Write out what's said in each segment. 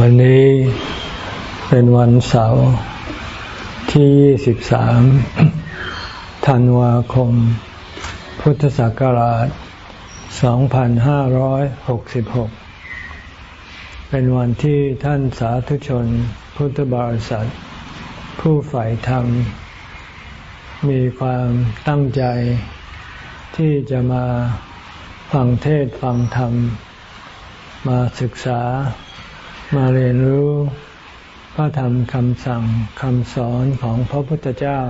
วันนี้เป็นวันเสาร์ที่ 23 ธันวาคม พุทธศักราช 2566 เป็นวันที่ท่านสาธุชนพุทธบริษัท ผู้ใฝ่ธรรม มีความตั้งใจที่จะมาฟังเทศฟังธรรม มาศึกษา มาเรียนรู้พระธรรมคำสั่งคำสอนของพระพุทธเจ้า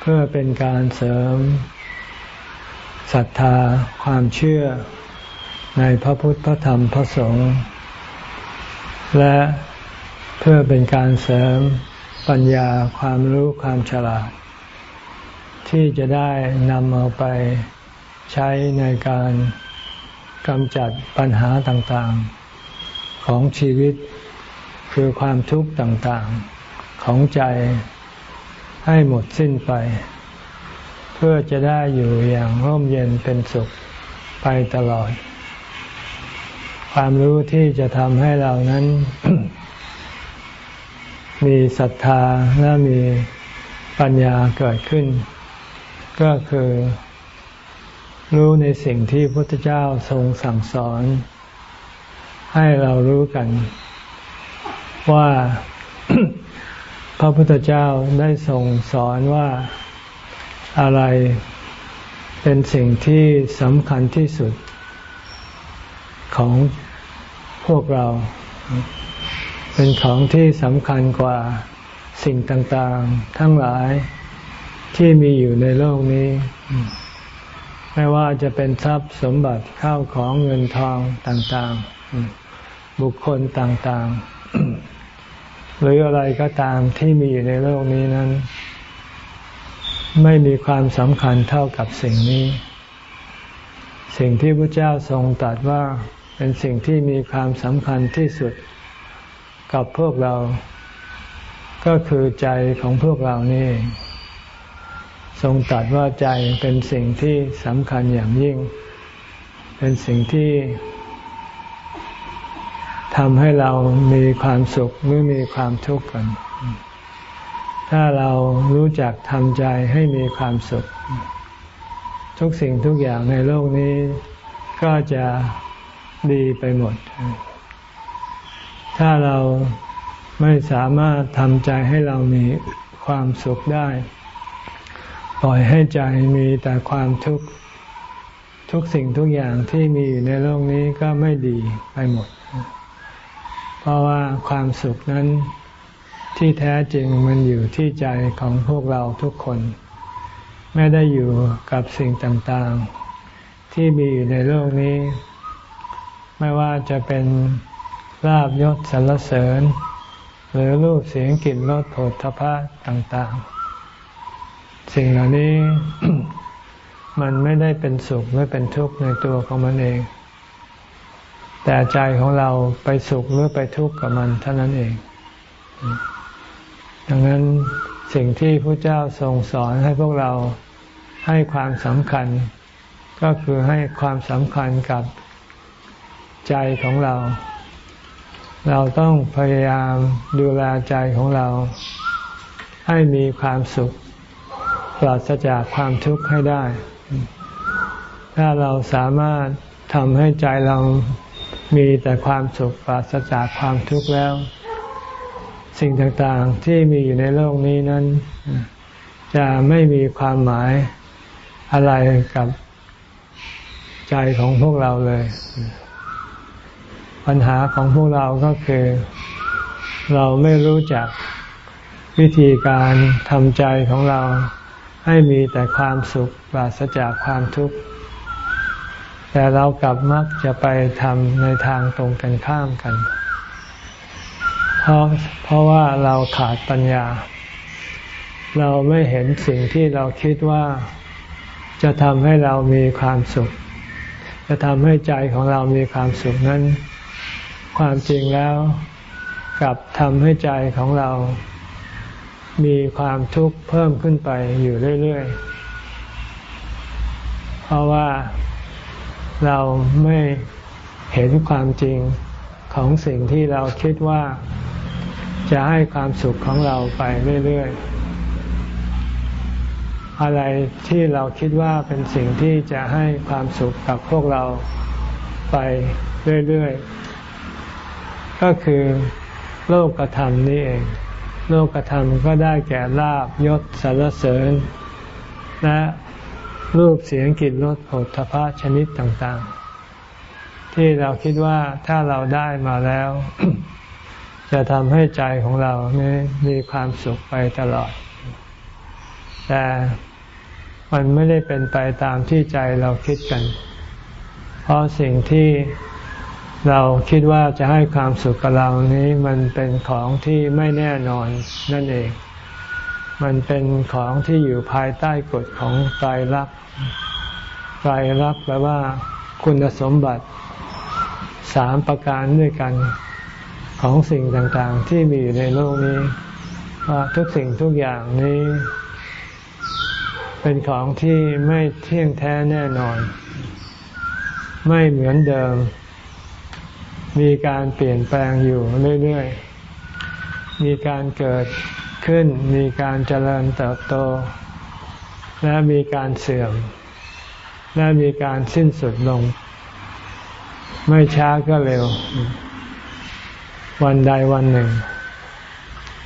เพื่อเป็นการเสริมศรัทธาความเชื่อในพระพุทธพระธรรมพระสงฆ์และเพื่อเป็นการเสริมปัญญาความรู้ความฉลาด ที่จะได้นำเอาไปใช้ในการกำจัดปัญหาต่างๆ ของชีวิต คือความทุกข์ต่างๆของใจให้หมดสิ้นไป เพื่อจะได้อยู่อย่างร่มเย็นเป็นสุขไปตลอด ความรู้ที่จะทำให้เรานั้น มีศรัทธาและมีปัญญาเกิดขึ้น ก็คือรู้ในสิ่งที่พระพุทธเจ้าทรงสั่งสอน ให้เรารู้กัน ว่าพระพุทธเจ้าได้ทรงสอนว่าอะไรเป็นสิ่งที่สำคัญที่สุดของพวกเรา เป็นของที่สำคัญกว่าสิ่งต่างๆ ทั้งหลายที่มีอยู่ในโลกนี้ ไม่ว่าจะเป็นทรัพย์สมบัติข้าวของเงินทองต่างๆ บุคคลต่างๆ หรืออะไรก็ตามที่มีอยู่ในโลกนี้นั้น ไม่มีความสำคัญเท่ากับสิ่งนี้ สิ่งที่พระเจ้าทรงตรัสว่าเป็นสิ่งที่มีความสำคัญที่สุดกับพวกเรา ก็คือใจของพวกเรานี่ ทรงตรัสว่าใจเป็นสิ่งที่สำคัญอย่างยิ่ง เป็นสิ่งที่ ทำให้เรามีความสุขหรือมีความทุกข์กัน ถ้าเรารู้จักทำใจให้มีความสุข ทุกสิ่งทุกอย่างในโลกนี้ก็จะดีไปหมด ถ้าเราไม่สามารถทำใจให้เรามีความสุขได้ ปล่อยให้ใจมีแต่ความทุกข์ทุกสิ่งทุกอย่างที่มีอยู่ในโลกนี้ก็ไม่ดีไปหมด เพราะว่าความสุขนั้นที่แท้จริงมันอยู่ที่ใจของพวกเราทุกคน ไม่ได้อยู่กับสิ่งต่างๆ ที่มีอยู่ในโลกนี้ ไม่ว่าจะเป็นลาบยศสรรเสริญ หรือรูปเสียงกลิ่นรสโผฏฐพะต่างๆ สิ่งเหล่านี้ มันไม่ได้เป็นสุขไม่เป็นทุกข์ในตัวของมันเอง แต่ใจของเราไปสุขหรือไปทุกข์กับมันเท่านั้นเอง ดังนั้นสิ่งที่พระเจ้าทรงสอนให้พวกเราให้ความสำคัญ ก็คือให้ความสำคัญกับใจของเรา เราต้องพยายามดูแลใจของเรา ให้มีความสุขปราศจากความทุกข์ให้ได้ ถ้าเราสามารถทำให้ใจเรา มีแต่ความสุขปราศจากความทุกข์แล้ว สิ่งต่างๆที่มีอยู่ในโลกนี้นั้น จะไม่มีความหมายอะไรกับใจของพวกเราเลย ปัญหาของพวกเราก็คือ เราไม่รู้จักวิธีการทำใจของเราให้มีแต่ความสุขปราศจากความทุกข์ แต่เรากลับมักจะไปทำในทางตรงกันข้ามกัน เพราะเพราะว่าเราขาดปัญญา เราไม่เห็นสิ่งที่เราคิดว่าจะทำให้เรามีความสุข จะทำให้ใจของเรามีความสุขนั้น ความจริงแล้วกลับทำให้ใจของเรา มีความทุกข์เพิ่มขึ้นไปอยู่เรื่อยๆ เพราะว่า เราไม่เห็นความจริงของสิ่งที่เราคิดว่าจะให้ความสุขของเราไปเรื่อยๆ อะไรที่เราคิดว่าเป็นสิ่งที่จะให้ความสุขกับพวกเราไปเรื่อยๆ ก็คือโลกธรรมนี่เอง โลกธรรมก็ได้แก่ลาบยศสรรเสริญ และ รูปเสียงกลิ่นรสผลทพะชนิดต่าง ๆ ที่เราคิดว่าถ้าเราได้มาแล้ว จะทำให้ใจของเรานี่มีความสุขไปตลอด แต่มันไม่ได้เป็นไปตามที่ใจเราคิดกัน เพราะสิ่งที่เราคิดว่าจะให้ความสุขกับเรานี้มันเป็นของที่ไม่แน่นอนนั่นเอง มันเป็นของที่อยู่ภายใต้กฎของไตรลักษณ์ไตรลักษณ์แปลว่า คุณสมบัติสามประการด้วยกันของสิ่งต่างๆ ที่มีอยู่ในโลกนี้ว่าทุกสิ่งทุกอย่างนี้ เป็นของที่ไม่เที่ยงแท้แน่นอน ไม่เหมือนเดิม มีการเปลี่ยนแปลงอยู่เรื่อยๆ มีการเกิด ขึ้น มีการเจริญเติบโต และมีการเสื่อม และมีการสิ้นสุดลง ไม่ช้าก็เร็ว วันใดวันหนึ่ง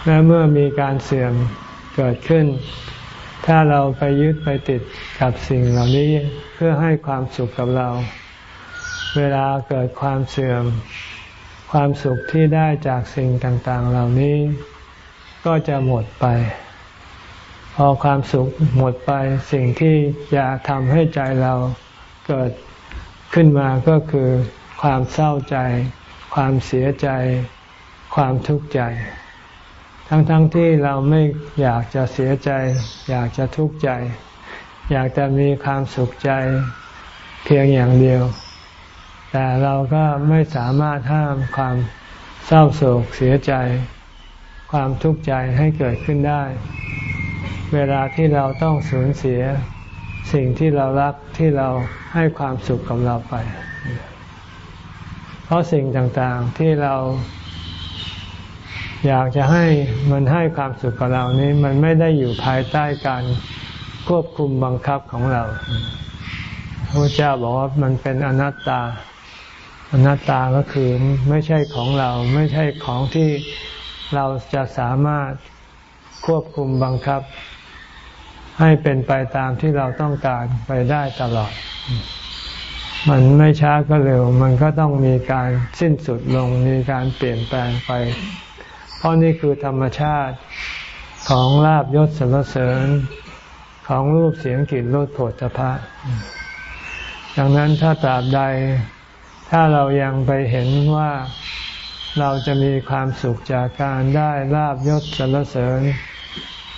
และเมื่อมีการเสื่อมเกิดขึ้น ถ้าเราไปยึดไปติดกับสิ่งเหล่านี้เพื่อให้ความสุขกับเรา เวลาเกิดความเสื่อม ความสุขที่ได้จากสิ่งต่าง ๆ เหล่านี้ ก็จะหมดไป พอความสุขหมดไปสิ่งที่จะทำให้ใจเราเกิดขึ้นมาก็คือความเศร้าใจ ความเสียใจ ความทุกข์ใจ ทั้งๆทที่เราไม่อยากจะเสียใจ อยากจะทุกข์ใจ อยากจะมีความสุขใจเพียงอย่างเดียว แต่เราก็ไม่สามารถห้ามความเศร้าโศกเสียใจ ความทุกข์ใจให้เกิดขึ้นได้ เวลาที่เราต้องสูญเสียสิ่งที่เรารักที่เราให้ความสุขกับเราไป เพราะสิ่งต่างๆที่เรา อยากจะให้มันให้ความสุขกับเรานี้ มันไม่ได้อยู่ภายใต้การควบคุมบังคับของเราพระเจ้าบอกว่ามันเป็นอนัตตา อนัตตาก็คือไม่ใช่ของเราไม่ใช่ของที่ เราจะสามารถควบคุมบังคับ ให้เป็นไปตามที่เราต้องการไปได้ตลอด มันไม่ช้าก็เร็ว มันก็ต้องมีการสิ้นสุดลง มีการเปลี่ยนแปลงไป เพราะนี่คือธรรมชาติของลาบยศสรรเสริญของรูปเสียงกลิ่นรสโผฏฐพะดังนั้นถ้าตราบใด ถ้าเรายังไปเห็นว่า เราจะมีความสุขจากการได้ลาบยศสรรเสริญ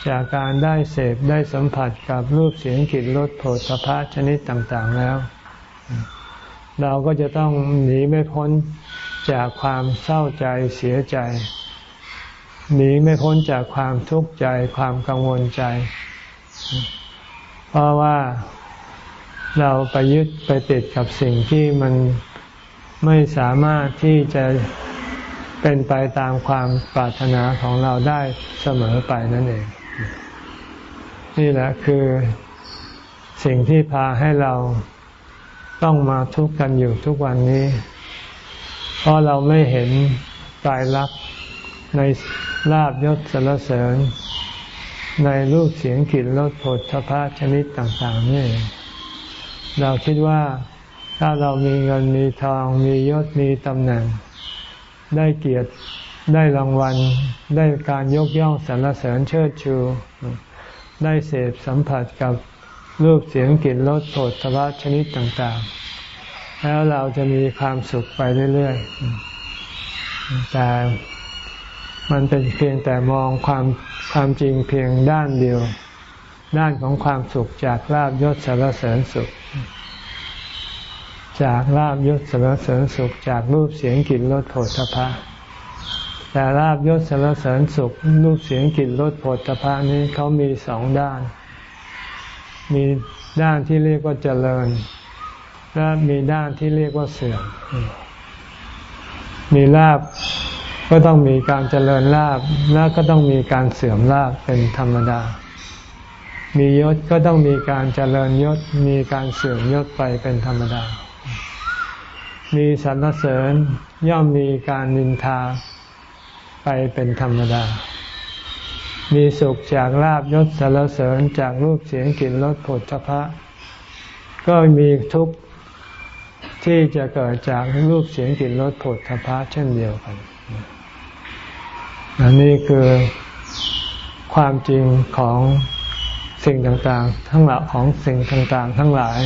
จากการได้เสพได้สัมผัสกับรูปเสียงกลิ่นรสโผฏฐพะชนิดต่างๆแล้ว เราก็จะต้องหนีไม่พ้นจากความเศร้าใจเสียใจ หนีไม่พ้นจากความทุกข์ใจความกังวลใจ เพราะว่าเราไปยึดไปติดกับสิ่งที่มันไม่สามารถที่จะ เป็นไปตามความปรารถนาของเราได้เสมอไปนั่นเอง นี่แหละคือสิ่งที่พาให้เราต้องมาทุกข์กันอยู่ทุกวันนี้ เพราะเราไม่เห็นตายรักในลาบยศสรรเสริญ ในรูปเสียงกลิ่นรสผลทพะชนิดต่าง ๆ นี่ เราคิดว่าถ้าเรามีเงินมีทองมียศมีตำแหน่ง ได้เกียรติได้รางวัล ได้การยกย่องสรรเสริญเชิดชู ได้เสพสัมผัสกับรูปเสียงกลิ่นรสโผฏฐพะชนิดต่างๆ แล้วเราจะมีความสุขไปเรื่อยๆ แต่มันเป็นเพียงแต่มองความความจริงเพียงด้านเดียว ด้านของความสุขจากลาบยศสารเสริญสุข จากลาบยศสารเสริญสุขจากรูปเสียงกลิ่นรสโผฏฐะแต่ลาบยศสารเสริญสุขรูปเสียงกลิ่นรสโผฏฐะนี้เขามีสองด้าน มีด้านที่เรียกว่าเจริญ และมีด้านที่เรียกว่าเสื่อม มีลาบก็ต้องมีการเจริญลาบแล้วก็ต้องมีการเสื่อมลาบเป็นธรรมดา มียศก็ต้องมีการเจริญยศ มีการเสื่อมยศไปเป็นธรรมดา มีสรรเสริญย่อมมีการนินทาไปเป็นธรรมดา มีสุขจากลาบยศสรรเสริญจากรูปเสียงกลิ่นรสผลพระก็มีทุกข์ที่จะเกิดจากรูปเสียงกลิ่นรสผลพระเช่นเดียวกันอันนี้คือความจริงของสิ่งต่างๆ ทั้งหลายของสิ่งต่างๆ ทั้งหลาย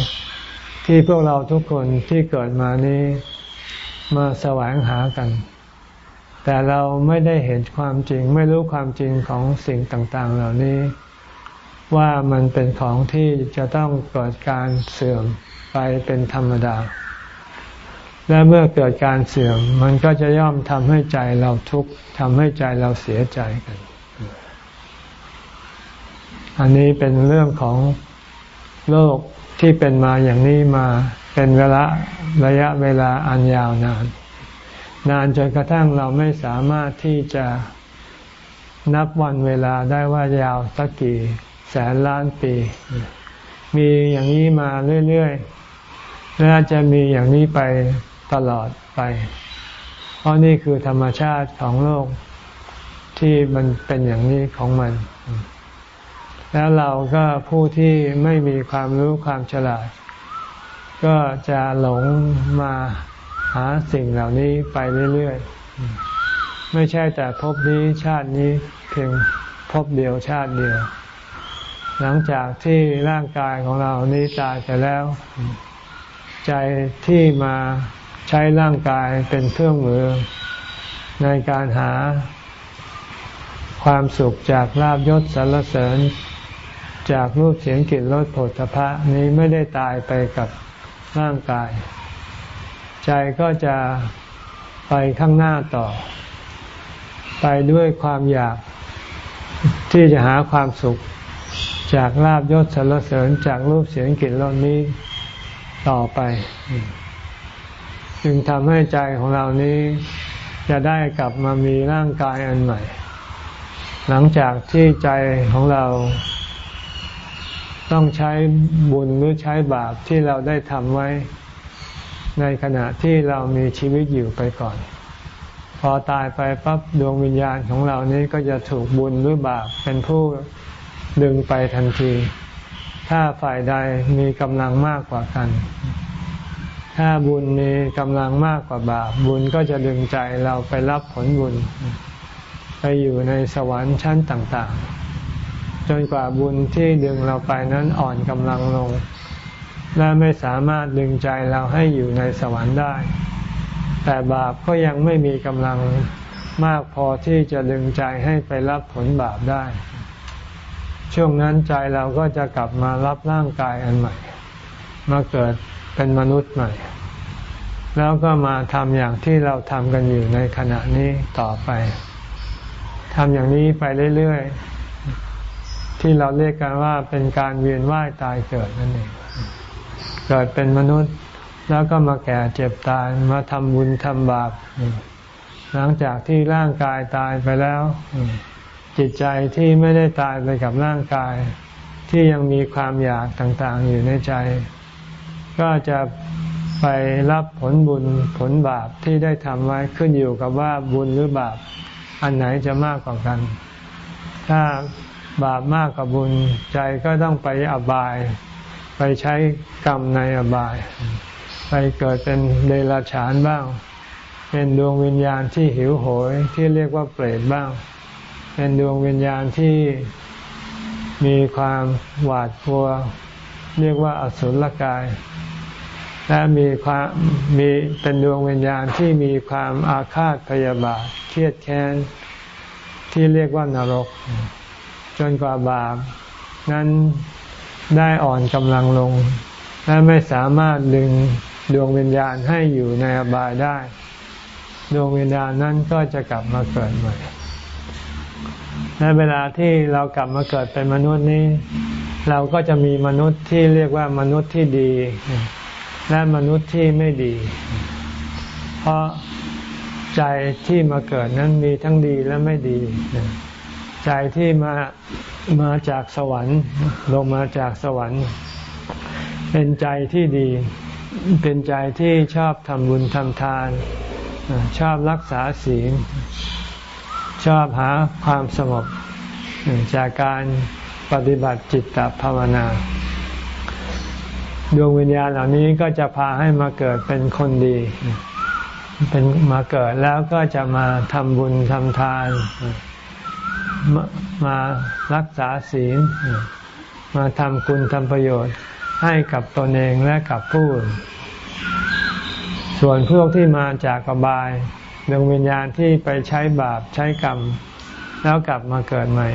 ที่พวกเราทุกคนที่เกิดมานี้มาแสวงหากัน แต่เราไม่ได้เห็นความจริง ไม่รู้ความจริงของสิ่งต่าง ๆ เหล่านี้ ว่ามันเป็นของที่จะต้องเกิดการเสื่อมไปเป็นธรรมดา และเมื่อเกิดการเสื่อมมันก็จะย่อมทำให้ใจเราทุกข์ทำให้ใจเราเสียใจกัน อันนี้เป็นเรื่องของโลก ที่เป็นมาอย่างนี้มาเป็นเวลาระยะเวลาอันยาวนาน นานจนกระทั่งเราไม่สามารถที่จะนับวันเวลาได้ว่ายาวสักกี่แสนล้านปี มีอย่างนี้มาเรื่อยๆและจะมีอย่างนี้ไปตลอดไป เพราะนี่คือธรรมชาติของโลกที่มันเป็นอย่างนี้ของมัน แล้วเราก็ผู้ที่ไม่มีความรู้ความฉลาด ก็จะหลงมาหาสิ่งเหล่านี้ไปเรื่อยๆ ไม่ใช่แต่พบนี้ชาตินี้เพียงพบเดียวชาติเดียว หลังจากที่ร่างกายของเรานี้ตายไปแล้ว ใจที่มาใช้ร่างกายเป็นเครื่องมือ ในการหาความสุขจากลาบยศสรรเสริญ จากรูปเสียงกลิ่นรสผลพระนี้ไม่ได้ตายไปกับร่างกาย ใจก็จะไปข้างหน้าต่อ ไปด้วยความอยากที่จะหาความสุข จากลาบยศสรรเสริญจากรูปเสียงกลิ่นรสนี้ต่อไป จึงทำให้ใจของเรานี้จะได้กลับมามีร่างกายอันใหม่ หลังจากที่ใจของเรา ต้องใช้บุญหรือใช้บาปที่เราได้ทำไว้ ในขณะที่เรามีชีวิตอยู่ไปก่อน พอตายไปปั๊บดวงวิญญาณของเรานี้ก็จะถูกบุญหรือบาปเป็นผู้ดึงไปทันที ถ้าฝ่ายใดมีกำลังมากกว่ากัน ถ้าบุญมีกำลังมากกว่าบาป บุญก็จะดึงใจเราไปรับผลบุญ ไปอยู่ในสวรรค์ชั้นต่าง ๆ จนกว่าบุญที่ดึงเราไปนั้นอ่อนกำลังลง และไม่สามารถดึงใจเราให้อยู่ในสวรรค์ได้ แต่บาปก็ยังไม่มีกำลังมากพอที่จะดึงใจให้ไปรับผลบาปได้ ช่วงนั้นใจเราก็จะกลับมารับร่างกายอันใหม่ มาเกิดเป็นมนุษย์ใหม่ แล้วก็มาทำอย่างที่เราทำกันอยู่ในขณะนี้ต่อไปทำอย่างนี้ไปเรื่อยๆ ที่เราเรียกกันว่าเป็นการเวียนว่ายตายเกิดนั่นเองเกิดเป็นมนุษย์แล้วก็มาแก่เจ็บตายมาทำบุญทำบาปหลังจากที่ร่างกายตายไปแล้ว จิตใจที่ไม่ได้ตายไปกับร่างกาย ที่ยังมีความอยากต่างๆ อยู่ในใจ ก็จะไปรับผลบุญผลบาปที่ได้ทำไว้ขึ้นอยู่กับว่าบุญหรือบาป อันไหนจะมากกว่ากัน ถ้า บาปมากกว่าบุญใจก็ต้องไปอบาย ไปใช้กรรมในอบาย ไปเกิดเป็นเดรัจฉานบ้าง เป็นดวงวิญญาณที่หิวโหยที่เรียกว่าเปรตบ้าง เป็นดวงวิญญาณที่มีความหวาดกลัว เรียกว่าอสุรกาย และมีความมีเป็นดวงวิญญาณที่มีความอาฆาตพยาบาทเครียดแค้นที่เรียกว่านรก จนกว่าบาปนั้นได้อ่อนกำลังลง และไม่สามารถดึงดวงวิญญาณให้อยู่ในอบายได้ ดวงวิญญาณนั้นก็จะกลับมาเกิดใหม่ในเวลาที่เรากลับมาเกิดเป็นมนุษย์นี้ เราก็จะมีมนุษย์ที่เรียกว่ามนุษย์ที่ดี และมนุษย์ที่ไม่ดี เพราะใจที่มาเกิดนั้นมีทั้งดีและไม่ดี ใจที่มามาจากสวรรค์ ลงมาจากสวรรค์ เป็นใจที่ดี เป็นใจที่ชอบทำบุญทำทาน ชอบรักษาศีล ชอบหาความสงบจากการปฏิบัติจิตตภาวนา ดวงวิญญาณเหล่านี้ก็จะพาให้มาเกิดเป็นคนดี เป็นมาเกิดแล้วก็จะมาทำบุญทำทาน มารักษาศีล มาทำคุณทำประโยชน์ให้กับตนเองและกับผู้อื่นส่วนพวกที่มาจากกบายดวงวิญญาณที่ไปใช้บาปใช้กรรม แล้วกลับมาเกิดใหม่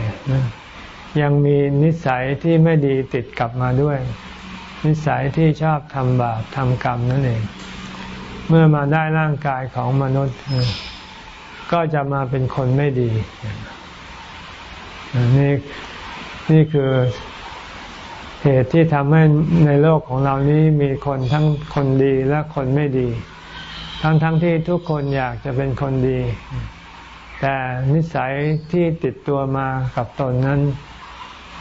ยังมีนิสัยที่ไม่ดีติดกลับมาด้วย นิสัยที่ชอบทำบาปทำกรรมนั่นเอง เมื่อมาได้ร่างกายของมนุษย์ ก็จะมาเป็นคนไม่ดี นี่นี่คือเหตุที่ทำให้ในโลกของเรานี้มีคนทั้งคนดีและคนไม่ดี ทั้งทั้งที่ทุกคนอยากจะเป็นคนดี แต่นิสัยที่ติดตัวมากับตนนั้น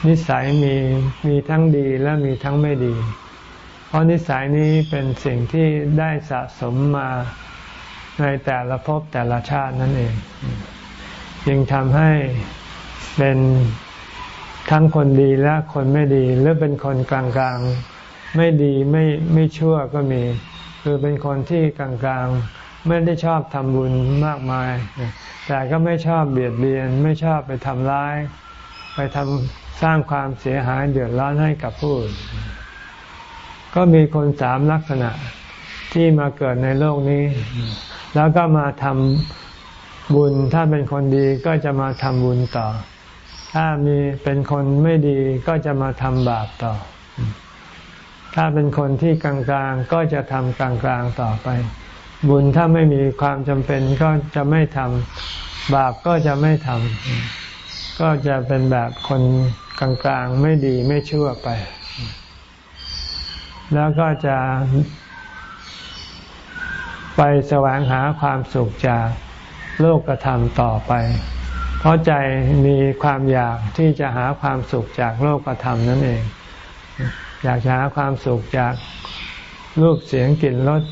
นิสัยมีมีทั้งดีและมีทั้งไม่ดี เพราะนิสัยนี้เป็นสิ่งที่ได้สะสมมาในแต่ละภพแต่ละชาตินั่นเอง จึงทำให้ เป็นทั้งคนดีและคนไม่ดี หรือเป็นคนกลางๆ ไม่ดีไม่ไม่ชั่วก็มี คือเป็นคนที่กลางๆ ไม่ได้ชอบทำบุญมากมาย แต่ก็ไม่ชอบเบียดเบียน ไม่ชอบไปทำร้าย ไปทำสร้างความเสียหายเดือดร้อนให้กับผู้อื่นก็มีคนสามลักษณะที่มาเกิดในโลกนี้ แล้วก็มาทำบุญถ้าเป็นคนดีก็จะมาทำบุญต่อ ถ้ามีเป็นคนไม่ดีก็จะมาทำบาปต่อ ถ้าเป็นคนที่กลางๆก็จะทำกลางๆต่อไป บุญถ้าไม่มีความจำเป็นก็จะไม่ทำบาปก็จะไม่ทำก็จะเป็นแบบคนกลางๆไม่ดีไม่ชั่วไป แล้วก็จะไปแสวงหาความสุขจากโลกธรรมต่อไป เพราะใจมีความอยากที่จะหาความสุขจากโลกธรรมนั่นเอง อยากจะหาความสุขจากรูปเสียงกลิ่นรส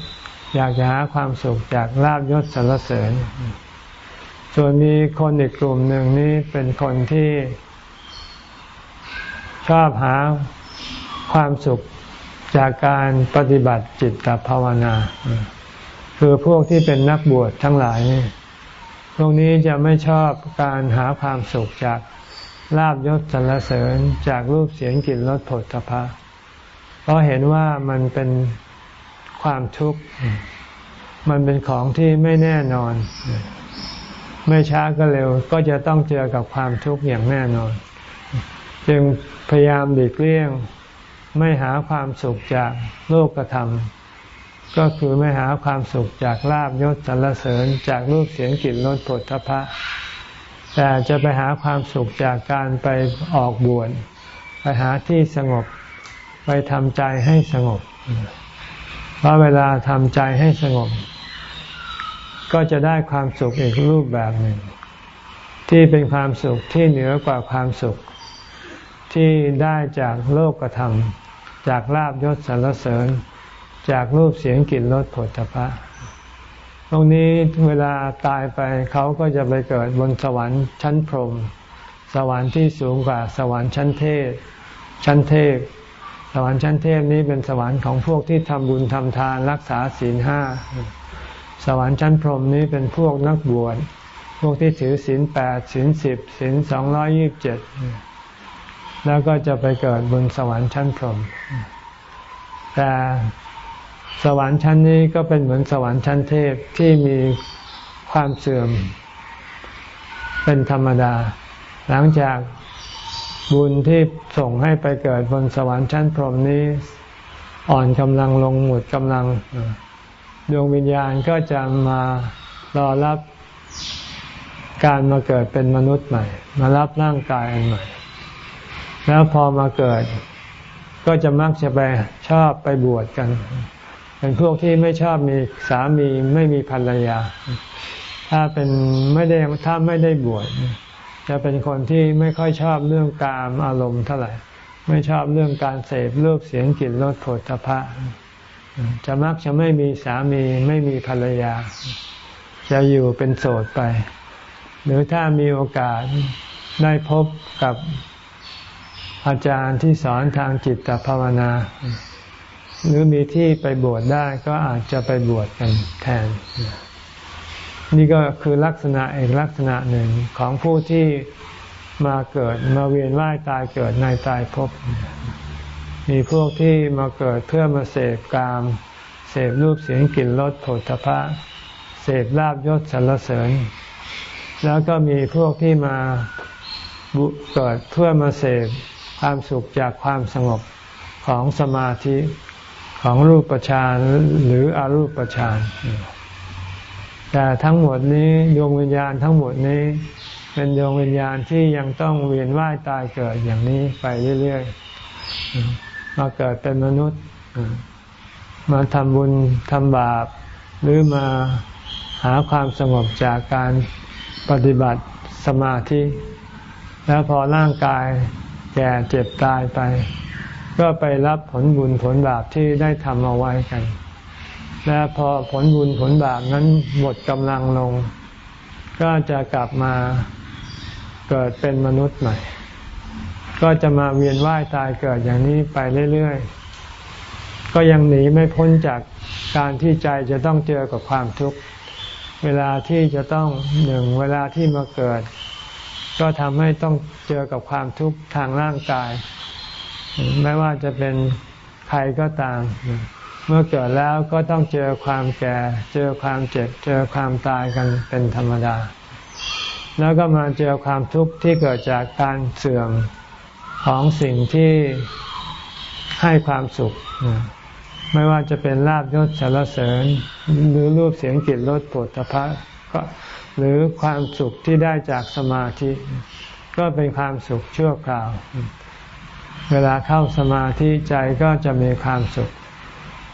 อยากจะหาความสุขจากลาบยศสรรเสริญ ส่วนมีคนอีกกลุ่มหนึ่งนี้เป็นคนที่ ชอบหาความสุขจากการปฏิบัติจิตภาวนา คือพวกที่เป็นนักบวชทั้งหลายนี่ พวกนี้จะไม่ชอบการหาความสุขจากลาบยศสรรเสริญจากรูปเสียงกลิ่นรสผลตภะเพราะเห็นว่ามันเป็นความทุกข์ มันเป็นของที่ไม่แน่นอน ไม่ช้าก็เร็วก็จะต้องเจอกับความทุกข์อย่างแน่นอน จึงพยายามหลีกเลี่ยง ไม่หาความสุขจากโลกธรรม ก็คือไม่หาความสุขจากลาบยศสรรเสริญจากรูปเสียงกลิ่นรสผลทพะ แต่จะไปหาความสุขจากการไปออกบวชไปหาที่สงบ ไปทำใจให้สงบ เพราะเวลาทำใจให้สงบ ก็จะได้ความสุขอีกรูปแบบหนึ่ง ที่เป็นความสุขที่เหนือกว่าความสุข ที่ได้จากโลกธรรม จากลาบยศสรรเสริญ จากรูปเสียงกลิ่นรสผลตภะตรงนี้เวลาตายไปเขาก็จะไปเกิดบนสวรรค์ชั้นพรหมสวรรค์ที่สูงกว่าสวรรค์ชั้นเทพชั้นเทพ สวรรค์ชั้นเทพนี้เป็นสวรรค์ของพวกที่ทำบุญทำทานรักษาศีลห้าสวรรค์ชั้นพรหมนี้เป็นพวกนักบวชพวกที่ถือศีลแปดศีลสิบศีลสองร้อยยี่บเจ็ดแล้วก็จะไปเกิดบนสวรรค์ชั้นพรหมแต่ สวรรค์ชั้นนี้ก็เป็นเหมือนสวรรค์ชั้นเทพที่มีความเสื่อม เป็นธรรมดา หลังจากบุญที่ส่งให้ไปเกิดบนสวรรค์ชั้นพรหมนี้ อ่อนกำลังลงหมดกำลัง ดวงวิญญาณก็จะมารอรับการมาเกิดเป็นมนุษย์ใหม่ มารับร่างกายอันใหม่ แล้วพอมาเกิด ก็จะมักจะไปชอบไปบวชกัน เป็นพวกที่ไม่ชอบมีสามีไม่มีภรรยา ถ้าเป็นไม่ได้ถ้าไม่ได้บวชจะเป็นคนที่ไม่ค่อยชอบเรื่องการอารมณ์เท่าไหร่ ไม่ชอบเรื่องการเสพรูปเสียงกลิ่นรสผลตภะจะมักจะไม่มีสามีไม่มีภรรยา จะอยู่เป็นโสดไป หรือถ้ามีโอกาสได้พบกับอาจารย์ที่สอนทางจิตภาวนา หรือมีที่ไปบวชได้ก็อาจจะไปบวชกันแทน นี่ก็คือลักษณะเอกลักษณะหนึ่งของผู้ที่มาเกิดมาเวียนว่ายตายเกิดในตายภพมีพวกที่มาเกิดเพื่อมาเสพกาม เสพรูปเสียงกลิ่นรสผลพะ เสพลาบยศสรรเสริญ แล้วก็มีพวกที่มาเกิดเพื่อมาเสพความสุขจากความสงบของสมาธิ ของรูปฌานหรืออรูปฌานแต่ทั้งหมดนี้ดวงวิญญาณทั้งหมดนี้ เป็นดวงวิญญาณที่ยังต้องเวียนว่ายตายเกิดอย่างนี้ไปเรื่อยๆมาเกิดเป็นมนุษย์ มาทำบุญทำบาป หรือมาหาความสงบจากการปฏิบัติสมาธิ แล้วพอร่างกายแก่เจ็บตายไป ก็ไปรับผลบุญผลบาปที่ได้ทำเอาไว้กัน และพอผลบุญผลบาปนั้นหมดกำลังลง ก็จะกลับมาเกิดเป็นมนุษย์ใหม่ ก็จะมาเวียนว่ายตายเกิดอย่างนี้ไปเรื่อยๆ ก็ยังหนีไม่พ้นจากการที่ใจจะต้องเจอกับความทุกข์ เวลาที่จะต้องหนึ่งเวลาที่มาเกิด ก็ทำให้ต้องเจอกับความทุกข์ทางร่างกาย ไม่ว่าจะเป็นใครก็ตาม เมื่อเกิดแล้วก็ต้องเจอความแก่ เจอความเจ็บ เจอความตายกันเป็นธรรมดา แล้วก็มาเจอความทุกข์ที่เกิดจากการเสื่อมของสิ่งที่ให้ความสุข ไม่ว่าจะเป็นลาบยศสารเสริญ หรือรูปเสียงกลิ่นรสผลพะก็หรือความสุขที่ได้จากสมาธิ ก็เป็นความสุขชั่วคราว เวลาเข้าสมาธิใจก็จะมีความสุข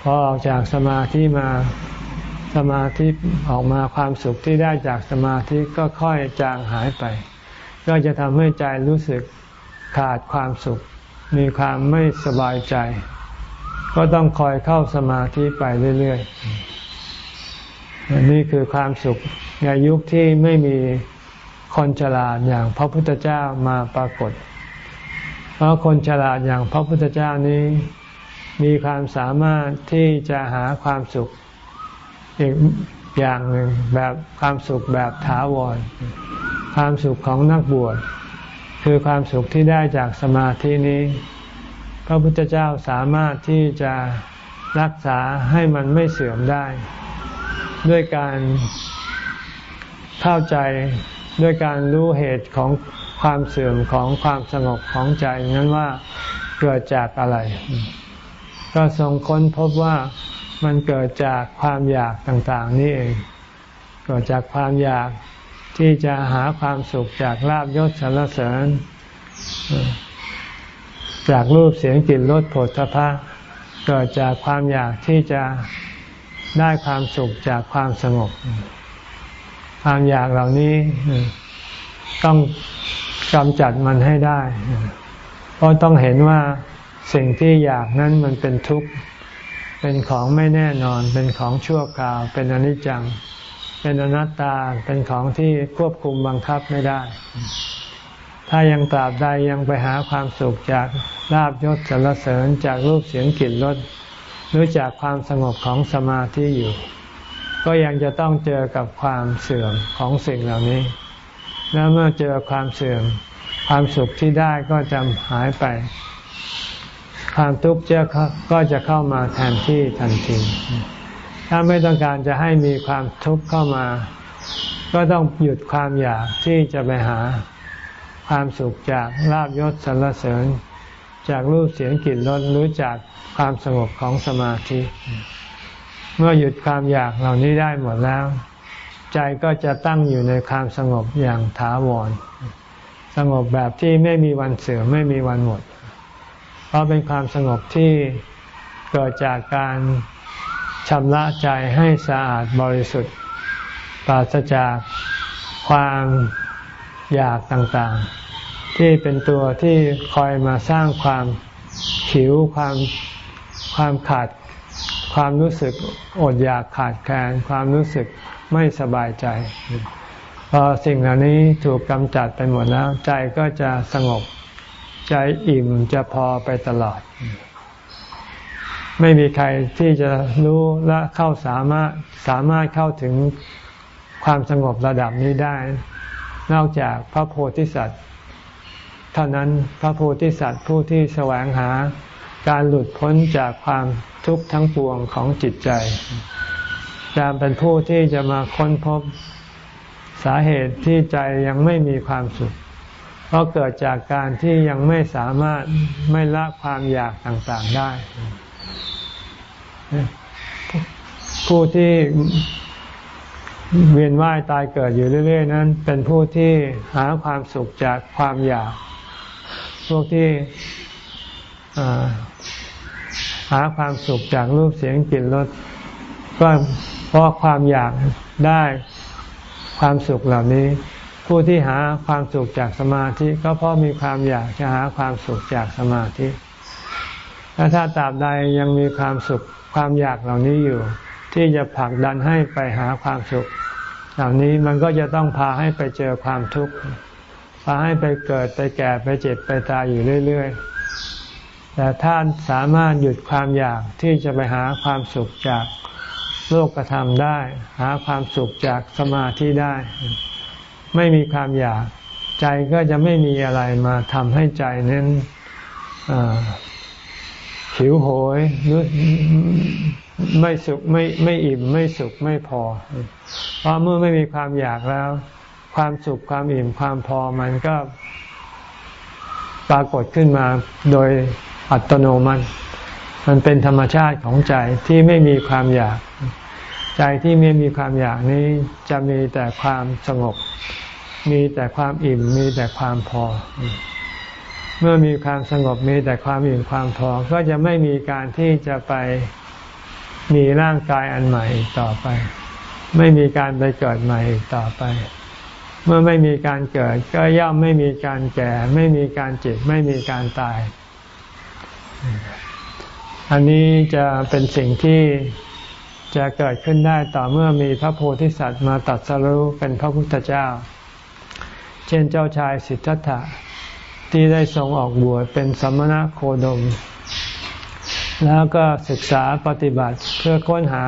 พอออกจากสมาธิมาสมาธิออกมาความสุขที่ได้จากสมาธิก็ค่อยจางหายไป ก็จะทำให้ใจรู้สึกขาดความสุข มีความไม่สบายใจ ก็ต้องคอยเข้าสมาธิไปเรื่อยๆนี่คือความสุขในยุคที่ไม่มีคนฉลาดอย่างพระพุทธเจ้ามาปรากฏ เพราะคนฉลาดอย่างพระพุทธเจ้านี้ มีความสามารถที่จะหาความสุขอีกอย่างหนึ่งแบบความสุขแบบถาวร ความสุขของนักบวชคือความสุขที่ได้จากสมาธินี้ พระพุทธเจ้าสามารถที่จะรักษาให้มันไม่เสื่อมได้ ด้วยการเข้าใจด้วยการรู้เหตุของ ความเสื่อมของความสงบของใจนั้นว่าเกิดจากอะไร ก็ทรงค้นพบว่ามันเกิดจากความอยากต่าง ๆ นี่เอง เกิดจากความอยากที่จะหาความสุขจากลาบยศสรรเสริญ จากรูปเสียงกลิ่นรสผลทพะเกิดจากความอยากที่จะได้ความสุขจากความสงบ ความอยากเหล่านี้ต้อง กำจัดมันให้ได้ เพราะต้องเห็นว่าสิ่งที่อยากนั้นมันเป็นทุกข์ เป็นของไม่แน่นอน เป็นของชั่วคราว เป็นอนิจจัง เป็นอนัตตา เป็นของที่ควบคุมบังคับไม่ได้ ถ้ายังตราบใดยังไปหาความสุขจากลาบยศสรรเสริญจากรูปเสียงกลิ่นรสหรือจากความสงบของสมาธิอยู่ ก็ยังจะต้องเจอกับความเสื่อมของสิ่งเหล่านี้ แล้วเมื่อเจอความเสื่อม ความสุขที่ได้ก็จะหายไป ความทุกข์จะก็จะเข้ามาแทนที่ทันทีถ้าไม่ต้องการจะให้มีความทุกข์เข้ามา ก็ต้องหยุดความอยากที่จะไปหาความสุขจากลาบยศสรรเสริญ จากรูปเสียงกลิ่นรสหรือจากความสงบของสมาธิ เมื่อหยุดความอยากเหล่านี้ได้หมดแล้ว ใจก็จะตั้งอยู่ในความสงบอย่างถาวร สงบแบบที่ไม่มีวันเสื่อมไม่มีวันหมด เพราะเป็นความสงบที่เกิดจากการชำระใจให้สะอาดบริสุทธิ์ ปราศจากความอยากต่างๆ ที่เป็นตัวที่คอยมาสร้างความหิวความความขาด ความรู้สึกอดอยากขาดแคลนความรู้สึก ไม่สบายใจ พอสิ่งเหล่านี้ถูกกำจัดไปหมดแล้ว ใจก็จะสงบใจอิ่มจะพอไปตลอด ไม่มีใครที่จะรู้และเข้าสามารถสามารถเข้าถึงความสงบระดับนี้ได้ นอกจากพระโพธิสัตว์ เท่านั้นพระโพธิสัตว์ผู้ที่แสวงหาการหลุดพ้นจากความทุกข์ทั้งปวงของจิตใจ จะเป็นผู้ที่จะมาค้นพบสาเหตุที่ใจยังไม่มีความสุข เพราะเกิดจากการที่ยังไม่สามารถไม่ละความอยากต่างๆได้ ผู้ที่เวียนว่ายตายเกิดอยู่เรื่อย ๆ นั้น เป็นผู้ที่หาความสุขจากความอยาก พวกที่หาความสุขจากรูปเสียงกลิ่นรส ก็เพราะความอยากได้ความสุขเหล่านี้ ผู้ที่หาความสุขจากสมาธิ ก็เพราะมีความอยากจะหาความสุขจากสมาธิและถ้าตราบใดยังมีความสุขความอยากเหล่านี้อยู่ ที่จะผลักดันให้ไปหาความสุข เหล่านี้มันก็จะต้องพาให้ไปเจอความทุกข์พาให้ไปเกิดไปแก่ไปเจ็บไปตายอยู่เรื่อย ๆ แต่ท่านสามารถหยุดความอยากที่จะไปหาความสุขจาก โลกธรรมได้ หาความสุขจากสมาธิได้ ไม่มีความอยากใจก็จะไม่มีอะไรมาทำให้ใจนั้นหิวโหยไม่สุขไม่ไม่อิ่มไม่สุขไม่พอ เพราะเมื่อไม่มีความอยากแล้ว ความสุขความอิ่มความพอมันก็ปรากฏขึ้นมาโดยอัตโนมัติ มันเป็นธรรมชาติของใจที่ไม่มีความอยาก ใจที่ไม่มีความอยากนี้จะมีแต่ความสงบ มีแต่ความอิ่ม มีแต่ความพอ เมื่อมีความสงบมีแต่ความอิ่มความพอ ก็จะไม่มีการที่จะไปมีร่างกายอันใหม่ต่อไป ไม่มีการไปเกิดใหม่ต่อไป เมื่อไม่มีการเกิด ก็ย่อมไม่มีการแก่ ไม่มีการเจ็บไม่มีการตาย อันนี้จะเป็นสิ่งที่จะเกิดขึ้นได้ต่อเมื่อมีพระโพธิสัตว์มาตัดสรู้เป็นพระพุทธเจ้า เช่นเจ้าชายสิทธัตถะที่ได้ทรงออกบวชเป็นสมณะโคดม แล้วก็ศึกษาปฏิบัติเพื่อค้นหา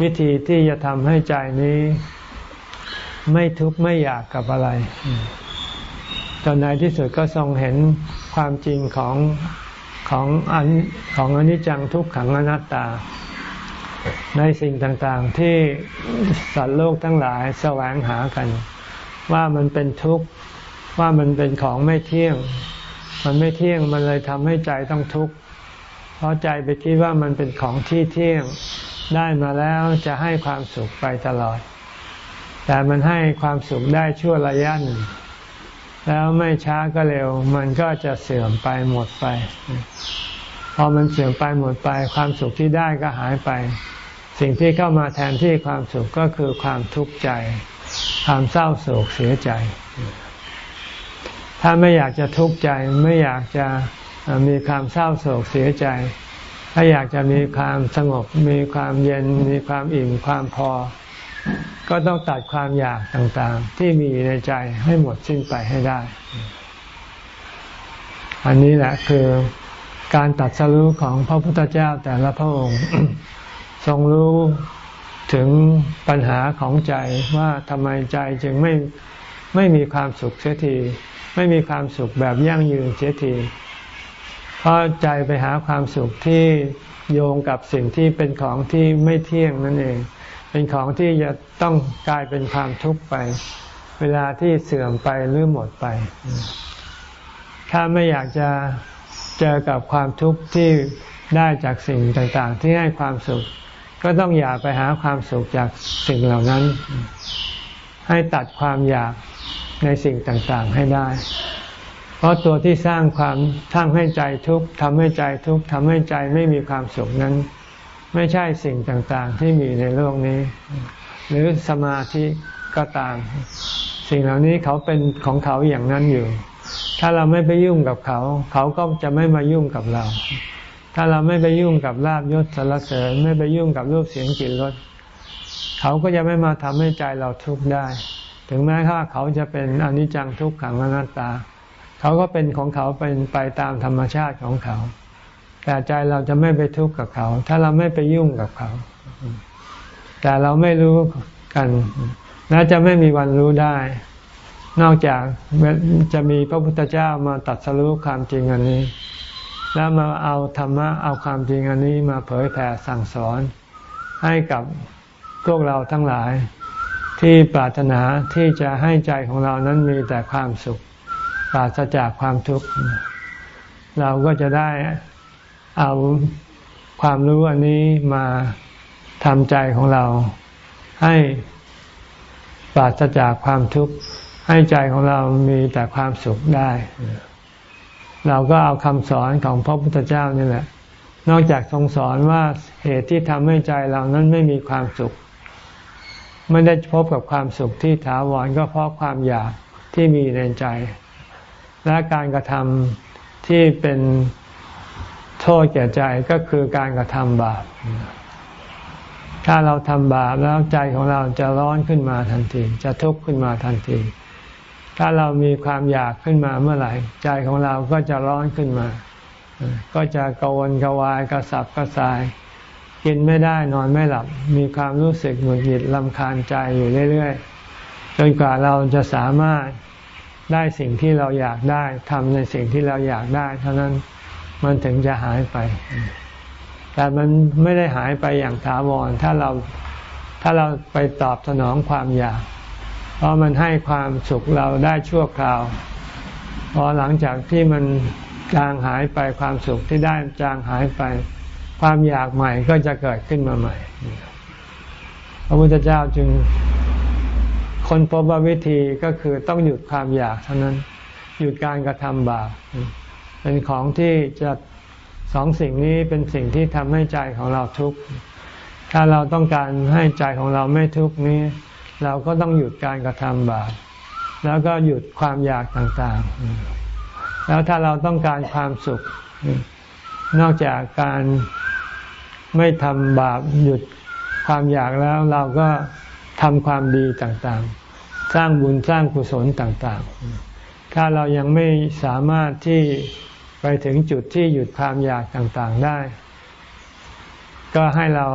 วิธีที่จะทำให้ใจนี้ ไม่ทุกข์ไม่อยากกับอะไรตอนในที่สุดก็ทรงเห็นความจริงของ ของอันของอนิจจังทุกขังอนัตตา ในสิ่งต่างๆที่สัตว์โลกทั้งหลายแสวงหากัน ว่ามันเป็นทุกข์ว่ามันเป็นของไม่เที่ยง มันไม่เที่ยงมันเลยทำให้ใจต้องทุกข์เพราะใจไปคิดว่ามันเป็นของที่เที่ยงได้มาแล้วจะให้ความสุขไปตลอด แต่มันให้ความสุขได้ชั่วระยะหนึ่ง แล้วไม่ช้าก็เร็ว มันก็จะเสื่อมไปหมดไป พอมันเสื่อมไปหมดไป ความสุขที่ได้ก็หายไป สิ่งที่เข้ามาแทนที่ความสุขก็คือความทุกข์ใจ ความเศร้าโศกเสียใจ ถ้าไม่อยากจะทุกข์ใจไม่อยากจะมีความเศร้าโศกเสียใจ ถ้าอยากจะมีความสงบ มีความเย็น มีความอิ่มความพอ ก็ต้องตัดความอยากต่างๆ ที่มีในใจให้หมดสิ้นไปให้ได้ อันนี้แหละคือการตัดสรู้ของพระพุทธเจ้าแต่ละพระองค์ ทรงรู้ถึงปัญหาของใจว่าทำไมใจจึงไม่ไม่มีความสุขเสียที ไม่มีความสุขแบบยั่งยืนเสียทีเพราะใจไปหาความสุขที่โยงกับสิ่งที่เป็นของที่ไม่เที่ยงนั่นเอง เป็นของที่จะต้องกลายเป็นความทุกข์ไป เวลาที่เสื่อมไปหรือหมดไป ถ้าไม่อยากจะเจอกับความทุกข์ที่ได้จากสิ่งต่างๆ ที่ให้ความสุข ก็ต้องอย่าไปหาความสุขจากสิ่งเหล่านั้น ให้ตัดความอยากในสิ่งต่างๆให้ได้ เพราะตัวที่สร้างความทั้งให้ใจทุกข์ทำให้ใจทุกข์ทำให้ใจไม่มีความสุขนั้น ไม่ใช่สิ่งต่างๆ ที่มีในโลกนี้ หรือสมาธิก็ตาม สิ่งเหล่านี้เขาเป็นของเขาอย่างนั้นอยู่ ถ้าเราไม่ไปยุ่งกับเขา เขาก็จะไม่มายุ่งกับเรา ถ้าเราไม่ไปยุ่งกับลาบยศสารเสริญ ไม่ไปยุ่งกับรูปเสียงกลิ่นรสเขาก็จะไม่มาทำให้ใจเราทุกข์ได้ ถึงแม้ว่าเขาจะเป็นอนิจจังทุกขังอนัตตา เขาก็เป็นของเขาเป็นไปตามธรรมชาติของเขา แต่ใจเราจะไม่ไปทุกข์กับเขา ถ้าเราไม่ไปยุ่งกับเขา แต่เราไม่รู้กันและจะไม่มีวันรู้ได้ นอกจากจะมีพระพุทธเจ้ามาตัดสรู้ความจริงอันนี้ แล้วมาเอาธรรมะเอาความจริงอันนี้มาเผยแผ่สั่งสอน ให้กับพวกเราทั้งหลาย ที่ปรารถนาที่จะให้ใจของเรานั้นมีแต่ความสุขปราศจากความทุกข์เราก็จะได้ เอาความรู้อันนี้มาทำใจของเรา ให้ปราศจากความทุกข์ให้ใจของเรามีแต่ความสุขได้ เราก็เอาคำสอนของพระพุทธเจ้านี่แหละ นอกจากทรงสอนว่าเหตุที่ทำให้ใจเรานั้นไม่มีความสุข ไม่ได้พบกับความสุขที่ถาวรก็เพราะความอยากที่มีในใจ และการกระทำที่เป็น โทษแก่ใจก็คือการกระทำบาป ถ้าเราทำบาปแล้วใจของเราจะร้อนขึ้นมาทันที จะทุกข์ขึ้นมาทันที ถ้าเรามีความอยากขึ้นมาเมื่อไหร่ ใจของเราก็จะร้อนขึ้นมา ก็จะกวนกวายกระสับกระส่าย กินไม่ได้นอนไม่หลับ มีความรู้สึกหงุดหงิดลำคาญใจอยู่เรื่อยๆ จนกว่าเราจะสามารถได้สิ่งที่เราอยากได้ทำในสิ่งที่เราอยากได้ เท่านั้น มันถึงจะหายไป แต่มันไม่ได้หายไปอย่างถาวรถ้าเราถ้าเราไปตอบสนองความอยาก เพราะมันให้ความสุขเราได้ชั่วคราว พอหลังจากที่มันจางหายไปความสุขที่ได้จางหายไป ความอยากใหม่ก็จะเกิดขึ้นมาใหม่ พระพุทธเจ้าจึงคนพบว่าวิธีก็คือต้องหยุดความอยากเท่านั้น หยุดการกระทำบาป เป็นของที่จะสองสิ่งนี้เป็นสิ่งที่ทำให้ใจของเราทุกข์ ถ้าเราต้องการให้ใจของเราไม่ทุกข์นี้ เราก็ต้องหยุดการกระทำบาป แล้วก็หยุดความอยากต่างๆ แล้วถ้าเราต้องการความสุข นอกจากการไม่ทำบาปหยุดความอยากแล้วเราก็ทำความดีต่างๆ สร้างบุญสร้างกุศลต่างๆ ถ้าเรายังไม่สามารถที่ ไปถึงจุดที่หยุดความอยากต่างๆได้ ก็ให้เรา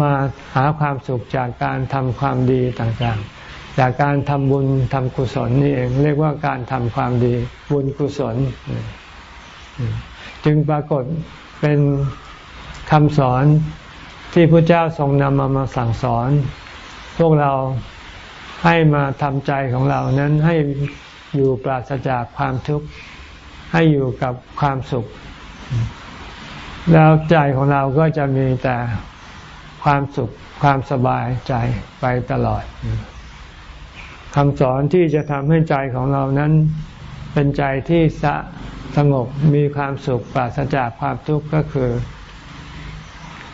มาหาความสุขจากการทำความดีต่างๆ จากการทำบุญทำกุศลนี่เองเรียกว่าการทำความดี บุญกุศล จึงปรากฏเป็นคำสอนที่พระเจ้าทรงนำมามาสั่งสอน พวกเราให้มาทำใจของเรานั้นให้อยู่ปราศจากความทุกข์ ให้อยู่กับความสุข แล้วใจของเราก็จะมีแต่ความสุขความสบายใจไปตลอดคำสอนที่จะทำให้ใจของเรานั้นเป็นใจที่สะสงบมีความสุขปราศจากความทุกข์ก็คือ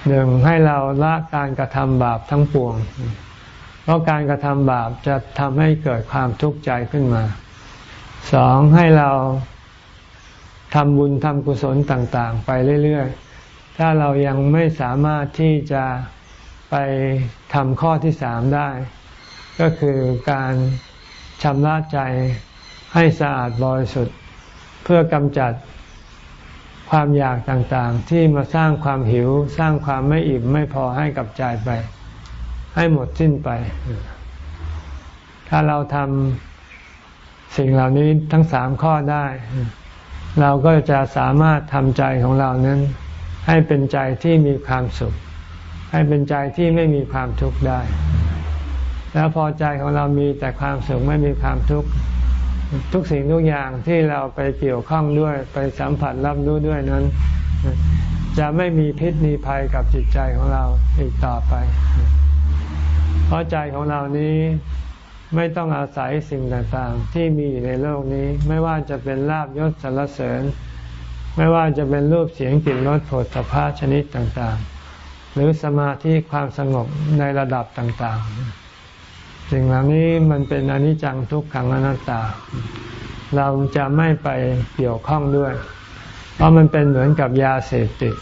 หนึ่งให้เราละการกระทำบาปทั้งปวง เพราะการกระทำบาปจะทำให้เกิดความทุกข์ใจขึ้นมาสองให้เรา ทำบุญทำกุศลต่างๆ ไปเรื่อยๆ ถ้าเรายังไม่สามารถที่จะไปทำข้อที่สามได้ ก็คือการชำระใจให้สะอาดบริสุทธิ์ เพื่อกำจัดความอยากต่างๆ ที่มาสร้างความหิวสร้างความไม่อิ่มไม่พอให้กับใจไป ให้หมดสิ้นไป ถ้าเราทำสิ่งเหล่านี้ทั้งสามข้อได้ เราก็จะสามารถทำใจของเรานั้น ให้เป็นใจที่มีความสุข ให้เป็นใจที่ไม่มีความทุกข์ได้ แล้วพอใจของเรามีแต่ความสุขไม่มีความทุกข์ทุกสิ่งทุกอย่างที่เราไปเกี่ยวข้องด้วยไปสัมผัสรับรู้ด้วยนั้น จะไม่มีพิษมีภัยกับจิตใจของเราอีกต่อไป เพราะใจของเรานี้ ไม่ต้องอาศัยสิ่งต่างๆ ที่มีอยู่ในโลกนี้ ไม่ว่าจะเป็นลาบยศสรรเสริญ ไม่ว่าจะเป็นรูปเสียงกลิ่นรสผลสภาชนิดต่างๆ หรือสมาธิความสงบในระดับต่างๆ สิ่งเหล่านี้มันเป็นอนิจจังทุกขังอนัตตา เราจะไม่ไปเกี่ยวข้องด้วย เพราะมันเป็นเหมือนกับยาเสพติด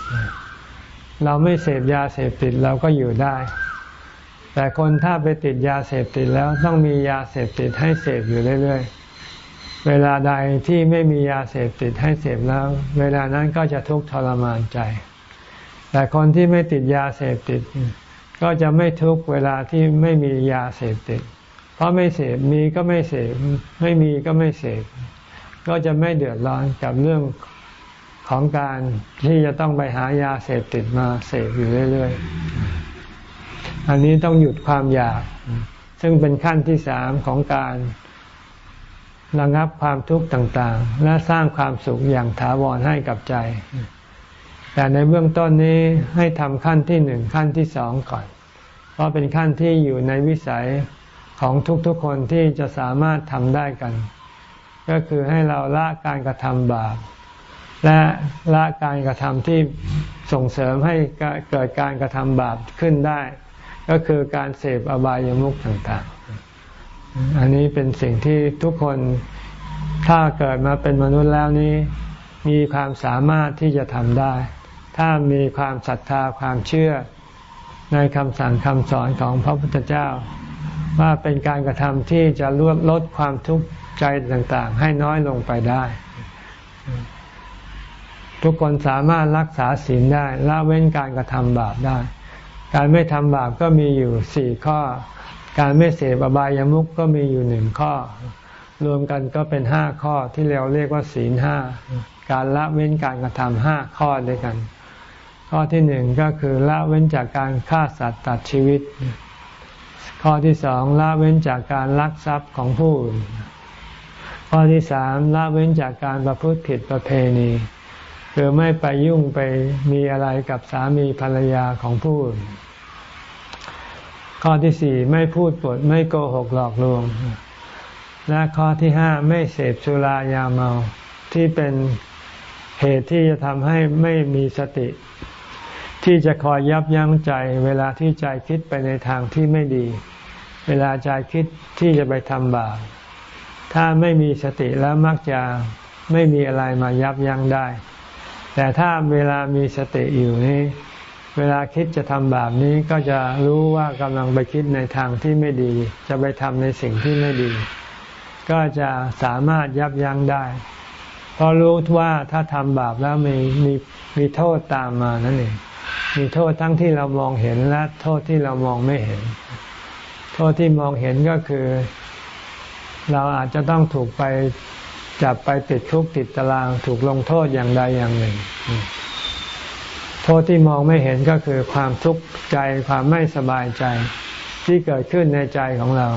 เราไม่เสพยาเสพติดเราก็อยู่ได้ แต่คนถ้าไปติดยาเสพติดแล้วต้องมียาเสพติดให้เสพอยู่เรื่อยๆ เวลาใดที่ไม่มียาเสพติดให้เสพแล้ว เวลานั้นก็จะทุกข์ทรมานใจ แต่คนที่ไม่ติดยาเสพติด ก็จะไม่ทุกข์เวลาที่ไม่มียาเสพติด เพราะไม่เสพมีก็ไม่เสพไม่มีก็ไม่เสพก็จะไม่เดือดร้อนกับเรื่องของการที่จะต้องไปหายาเสพติดมาเสพอยู่เรื่อย ๆ อันนี้ต้องหยุดความอยาก ซึ่งเป็นขั้นที่สามของการระงับความทุกข์ต่างๆ และสร้างความสุขอย่างถาวรให้กับใจ แต่ในเบื้องต้นนี้ให้ทำขั้นที่หนึ่งขั้นที่สองก่อน เพราะเป็นขั้นที่อยู่ในวิสัยของทุกๆคนที่จะสามารถทำได้กัน ก็คือให้เราละการกระทำบาปและละการกระทำที่ส่งเสริมให้เกิดการกระทำบาปขึ้นได้ ก็คือการเสพอบายามุขต่างๆ อันนี้เป็นสิ่งที่ทุกคนถ้าเกิดมาเป็นมนุษย์แล้วนี้ มีความสามารถที่จะทำได้ ถ้ามีความศรัทธาความเชื่อในคำสั่งคำสอนของพระพุทธเจ้า ว่าเป็นการกระทำที่จะลดลดความทุกข์ใจต่างๆ ให้น้อยลงไปได้ ทุกคนสามารถรักษาศีลได้ละเว้นการกระทำบาปได้ การไม่ทำบาปก็มีอยู่สี่ข้อ การไม่เสพอบายามุขก็มีอยู่หนึ่งข้อ รวมกันก็เป็นห้าข้อที่เราเรียกว่าศีลห้า การละเว้นการกระทำห้าข้อด้วยกัน ข้อที่หนึ่งก็คือละเว้นจากการฆ่าสัตว์ตัดชีวิต ข้อที่สองละเว้นจากการลักทรัพย์ของผู้อื่นข้อที่สามละเว้นจากการประพฤติผิดประเพณี คือไม่ไปยุ่งไปมีอะไรกับสามีภรรยาของผู้อื่นข้อที่สี่ไม่พูดปดไม่โกหกหลอกลวง และข้อที่ห้าไม่เสพสุรายาเมา ที่เป็นเหตุที่จะทำให้ไม่มีสติ ที่จะคอยยับยั้งใจ เวลาที่ใจคิดไปในทางที่ไม่ดี เวลาใจคิดที่จะไปทำบาปถ้าไม่มีสติแล้วมักจะไม่มีอะไรมายับยั้งได้ แต่ถ้าเวลามีสติอยู่นี้ เวลาคิดจะทำบาปนี้ก็จะรู้ว่ากำลังไปคิดในทางที่ไม่ดี จะไปทำในสิ่งที่ไม่ดี ก็จะสามารถยับยั้งได้ เพราะรู้ว่าถ้าทำบาปแล้วมีมีมีโทษตามมานั่นเองมีโทษทั้งที่เรามองเห็นและโทษที่เรามองไม่เห็น โทษที่มองเห็นก็คือ เราอาจจะต้องถูกไป จับไปติดคุกติดตารางถูกลงโทษอย่างใดอย่างหนึ่ง โทษที่มองไม่เห็นก็คือความทุกข์ใจความไม่สบายใจที่เกิดขึ้นในใจของเรา